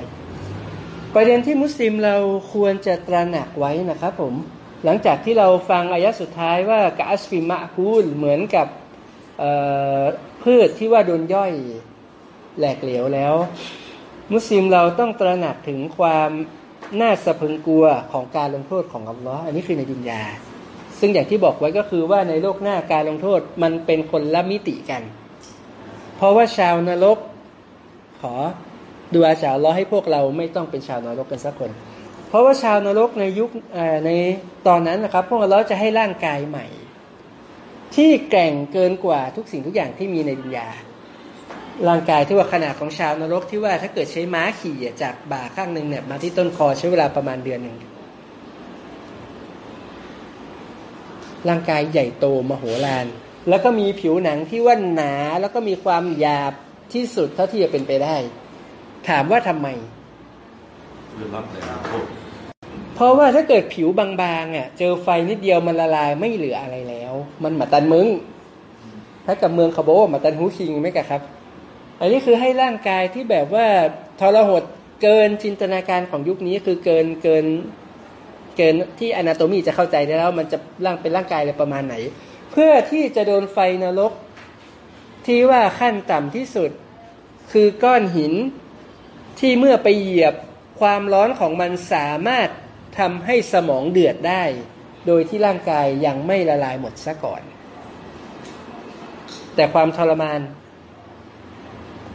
ประเด็นที่มุสลิมเราควรจะตระหนักไว้นะครับผมหลังจากที่เราฟังอายะสุดท้ายว่ากาสฟิมะคูลเหมือนกับพืชที่ว่าโดนย่อยแหลกเหลวแล้ว มุสลิมเราต้องตระหนักถึงความ น่าสะพึงกลัวของการลงโทษของอัลลอฮ์อันนี้คือในดุนยา ซึ่งอย่างที่บอกไว้ก็คือว่าในโลกหน้าการลงโทษมันเป็นคนละมิติกัน เพราะว่าชาวนรกขอดูอาจารย์ล้อให้พวกเราไม่ต้องเป็นชาวนรกกันสักคน เพราะว่าชาวนรกในยุคในตอนนั้นนะครับ พวกเราจะให้ร่างกายใหม่ ที่แกร่งเกินกว่าทุกสิ่งทุกอย่างที่มีในดุนยา ร่างกายที่ว่าขนาดของชาวนรกที่ว่าถ้าเกิดใช้ม้าขี่อะจากบ่าข้างหนึ่งเนี่ยมาที่ต้นคอใช้เวลาประมาณเดือนหนึ่งร่างกายใหญ่โตมโหฬารแล้วก็มีผิวหนังที่ว่าหนาแล้วก็มีความหยาบที่สุดเท่าที่จะเป็นไปได้ ถามว่าทำไมเรื่องรับในอนาคตเพราะว่าถ้าเกิดผิวบางๆอะเจอไฟนิดเดียวมันละลายไม่เหลืออะไรแล้ว มันหมาตันมึง ถ้ากับเมืองคาโบหมาตันฮูคิงไหมกะครับ อันนี้คือให้ร่างกายที่แบบว่าทรหดเกินจินตนาการของยุคนี้คือเกินเกินเกินที่อนาโตมีจะเข้าใจได้แล้วมันจะร่างเป็นร่างกายอะไรประมาณไหน เพื่อที่จะโดนไฟนรกที่ว่าขั้นต่ำที่สุดคือก้อนหินที่เมื่อไปเหยียบความร้อนของมันสามารถทำให้สมองเดือดได้ โดยที่ร่างกายยังไม่ละลายหมดซะก่อน แต่ความทรมาน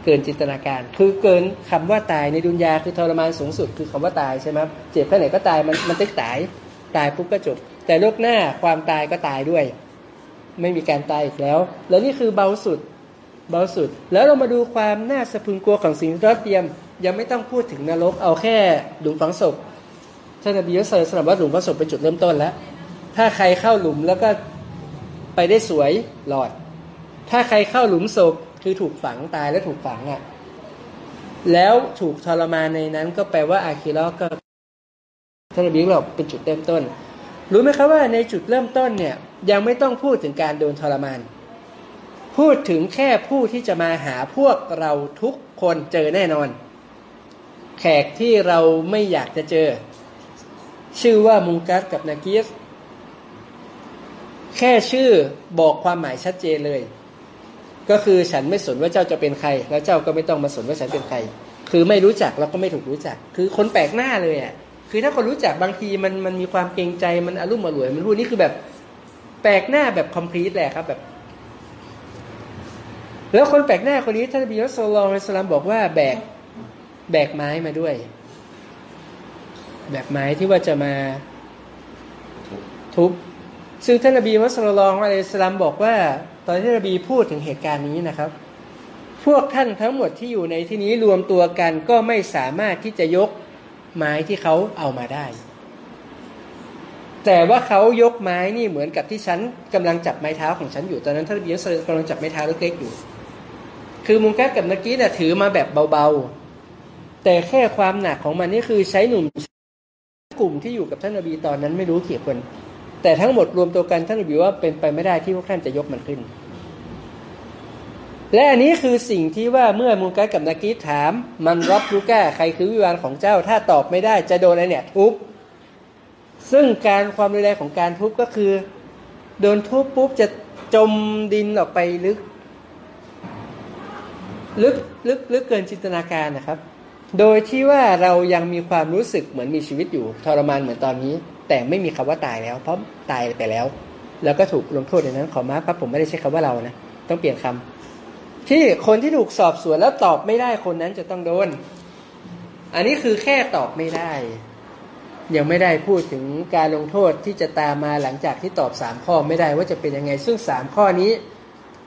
กินจินตนาการ คือเกินคำว่าตายในดุนยาคือทรมานสูงสุด คือคำว่าตายใช่ไหมเจ็บแค่ไหนก็ตายมันมันตึกตาย ตายปุ๊บก็จบ แต่โลกหน้าความตายก็ตายด้วย ไม่มีการตายอีกแล้ว แล้วนี่คือเบาสุดเบาสุด แล้วเรามาดูความน่าสะพึงกลัวของสิ่งที่เราเตรียม ยังไม่ต้องพูดถึงนรกเอาแค่หลุมฝังศพท่านนบียศสลับว่าหลุมฝังศพเป็นจุดเริ่มต้นแล้ว ถ้าใครเข้าหลุมแล้วก็ไปได้สวยหลอด ถ้าใครเข้าหลุมศพ คือถูกฝังตายแล้วถูกฝังอะ แล้วถูกทรมานในนั้นก็แปลว่าอาคิรอก็ท่านนบีบอกเป็นจุดเริ่มต้น รู้ไหมครับว่าในจุดเริ่มต้นเนี่ย ยังไม่ต้องพูดถึงการโดนทรมาน พูดถึงแค่ผู้ที่จะมาหาพวกเราทุกคนเจอแน่นอน แขกที่เราไม่อยากจะเจอ ชื่อว่ามุงกัสกับนากีสแค่ชื่อบอกความหมายชัดเจนเลย ก็คือฉันไม่สนว่าเจ้าจะเป็นใคร แล้วเจ้าก็ไม่ต้องมาสนว่าฉันเป็นใคร คือไม่รู้จักแล้วก็ไม่ถูกรู้จัก คือคนแปลกหน้าเลยอะคือถ้าคนรู้จักบางทีมันมันมีความเกรงใจมันอารมณ์อร่วย มันพูดนี่คือแบบแปลกหน้าแบบคอมพลีทแหละครับแบบ แล้วคนแปลกหน้าคนนี้ท่านบีอัสลอฮฺสลามบอกว่าแบกแบกไม้มาด้วย แบกไม้ที่ว่าจะมาทุบซึ่งท่านนบีมุสลิมอะลัยสลามบอกว่า ตอนที่นบีพูดถึงเหตุการณ์นี้นะครับ พวกท่านทั้งหมดที่อยู่ในที่นี้รวมตัวกันก็ไม่สามารถที่จะยกไม้ที่เขาเอามาได้ แต่ว่าเขายกไม้นี่เหมือนกับที่ฉันกำลังจับไม้เท้าของฉันอยู่ตอนนั้นท่านนบีมุสลิมกำลังจับไม้เท้าเล็กๆอยู่ คือมุงกัดกับนักกี้เนี่ยถือมาแบบเบาๆ แต่แค่ความหนักของมันนี่คือใช้หนุ่มกลุ่มที่อยู่กับท่านนบีตอนนั้นไม่รู้กี่คน แต่ทั้งหมดรวมตัวกันท่านอบีว่าเป็นไปไม่ได้ที่พวกท่านจะยกมันขึ้น และอันนี้คือสิ่งที่ว่าเมื่อมูกัสกับนากีถาม มันรับลูก้าใครคือวิวานของเจ้า ถ้าตอบไม่ได้จะโดนอะไรเนี่ยทุบซึ่งการความรุนแรงของการทุบก็คือ โดนทุบปุ๊บจะจมดินออกไปลึก ลึกลึกลึกเกินจินตนาการนะครับ โดยที่ว่าเรายังมีความรู้สึกเหมือนมีชีวิตอยู่ทรมานเหมือนตอนนี้ แต่ไม่มีคำว่าตายแล้ว เพราะตายไปแล้ว แล้วก็ถูกลงโทษในนั้นขอมาครับผมไม่ได้ใช้คำว่าเรานะต้องเปลี่ยนคำ ที่คนที่ถูกสอบสวนแล้วตอบไม่ได้คนนั้นจะต้องโดน อันนี้คือแค่ตอบไม่ได้ ยังไม่ได้พูดถึงการลงโทษที่จะตามมาหลังจากที่ตอบสามข้อไม่ได้ว่าจะเป็นยังไง ซึ่งสามข้อนี้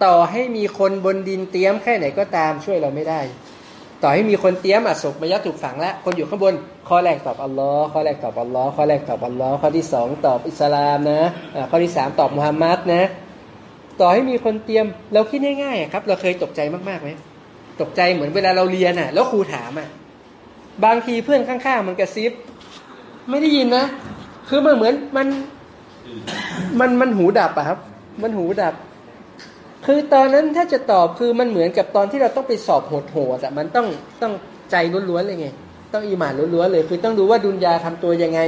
ต่อให้มีคนบนดินเตี้ยมแค่ไหนก็ตามช่วยเราไม่ได้ ต่อให้มีคนเตี้ยมอัศพมายัดถูกฝังแล้วคนอยู่ข้างบน ข้อแรกตอบอัลลอฮ์ข้อแรกตอบอัลลอฮ์ข้อแรกตอบอัลลอฮ์ข้อที่สองตอบอิสลามนะข้อที่สามตอบมุฮัมมัดนะ ต่อให้มีคนเตรียม เราคิดง่ายๆครับ เราเคยตกใจมากๆไหมตกใจเหมือนเวลาเราเรียนอะ แล้วครูถามอะ บางทีเพื่อนข้างๆมันกระซิบ ไม่ได้ยินนะ คือมันเหมือนมัน มันมันหูดับอะครับ มันหูดับ คือตอนนั้นถ้าจะตอบคือมันเหมือนกับตอนที่เราต้องไปสอบโหดๆอะมันต้องต้องใจล้วนๆเลยไง ต้องอีหมานล้วนๆเลย คือต้องดูว่าดุนยาทำตัวยังไง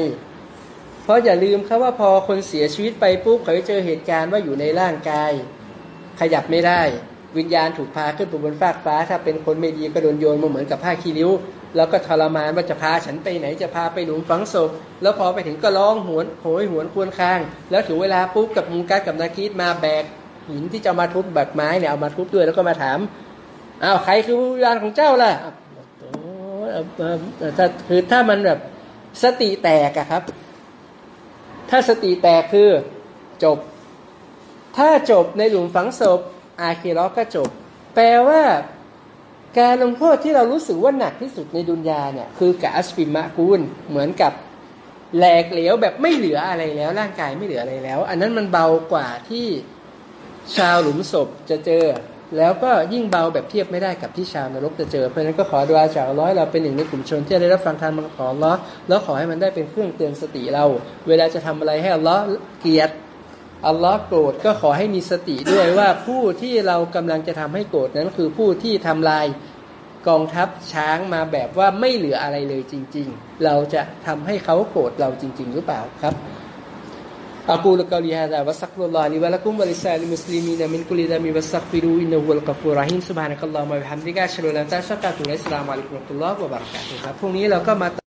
เพราะอย่าลืมครับว่าพอคนเสียชีวิตไปปุ๊บเขาจเจอเหตุการณ์ว่าอยู่ในร่างกาย ขยับไม่ได้ วิญญาณถูกพาขึ้นไปบนฟากฟ้า ถ้าเป็นคนไม่ดีก็โดนโยนมาเหมือนกับผ้าคีริ้ว แล้วก็ทรมานว่าจะพาฉันไปไหนจะพาไปหลุมฝังศพแล้วพอไปถึงก็ร้องหวนโหยหวนควรคาง แล้วถึงเวลาปุ๊บกับมุงกัดกับนาคีดมาแบกหินที่จะมาทุบแบบไม้เนี่ยเอามาทุบด้วยแล้วก็มาถามอ้าวใครคือวิญญาณของเจ้าล่ะถ้าคือถ้ามันแบบสติแตกอะครับ ถ้าสติแตกคือจบ ถ้าจบในหลุมฝังศพอาคีรอก็จบ แปลว่า การลงโทษที่เรารู้สึกว่าหนักที่สุดในดุนยาเนี่ยคือกาสปิมะกูลเหมือนกับแหลกเหลวแบบไม่เหลืออะไรแล้ว ร่างกายไม่เหลืออะไรแล้ว อันนั้นมันเบากว่าที่ชาวหลุมศพจะเจอ แล้วก็ยิ่งเบาแบบเทียบไม่ได้กับที่ชาวนรกจะเจอ เพราะฉะนั้นก็ขอดูอาจากร้อยเราเป็นหนึ่งในกลุ่มชนที่ได้รับฟังธรรมขอร้อแล้วขอให้มันได้เป็นเครื่องเตือนสติเรา เวลาจะทำอะไรให้อัลลอฮ์เกียรติอัลลอฮ์โกรธก็ขอให้มีสติด้วยว่าผู้ที่เรากำลังจะทำให้โกรธนั้นคือผู้ที่ทำลายกองทัพช้างมาแบบว่าไม่เหลืออะไรเลยจริง ๆ เราจะทำให้เขาโกรธเราจริง ๆ หรือเปล่าครับ أقول قولي هذا واستغفر الله لي ولكم ولسائر المسلمين من كل ذنب واستغفروه إنه هو الغفور الرحيم سبحانك اللهم وبحمدك أشهد أن لا إله إلا أنت أستغفرك السلام عليكم ورحمة الله وبركاته ครับพรุ่งนี้เราก็มา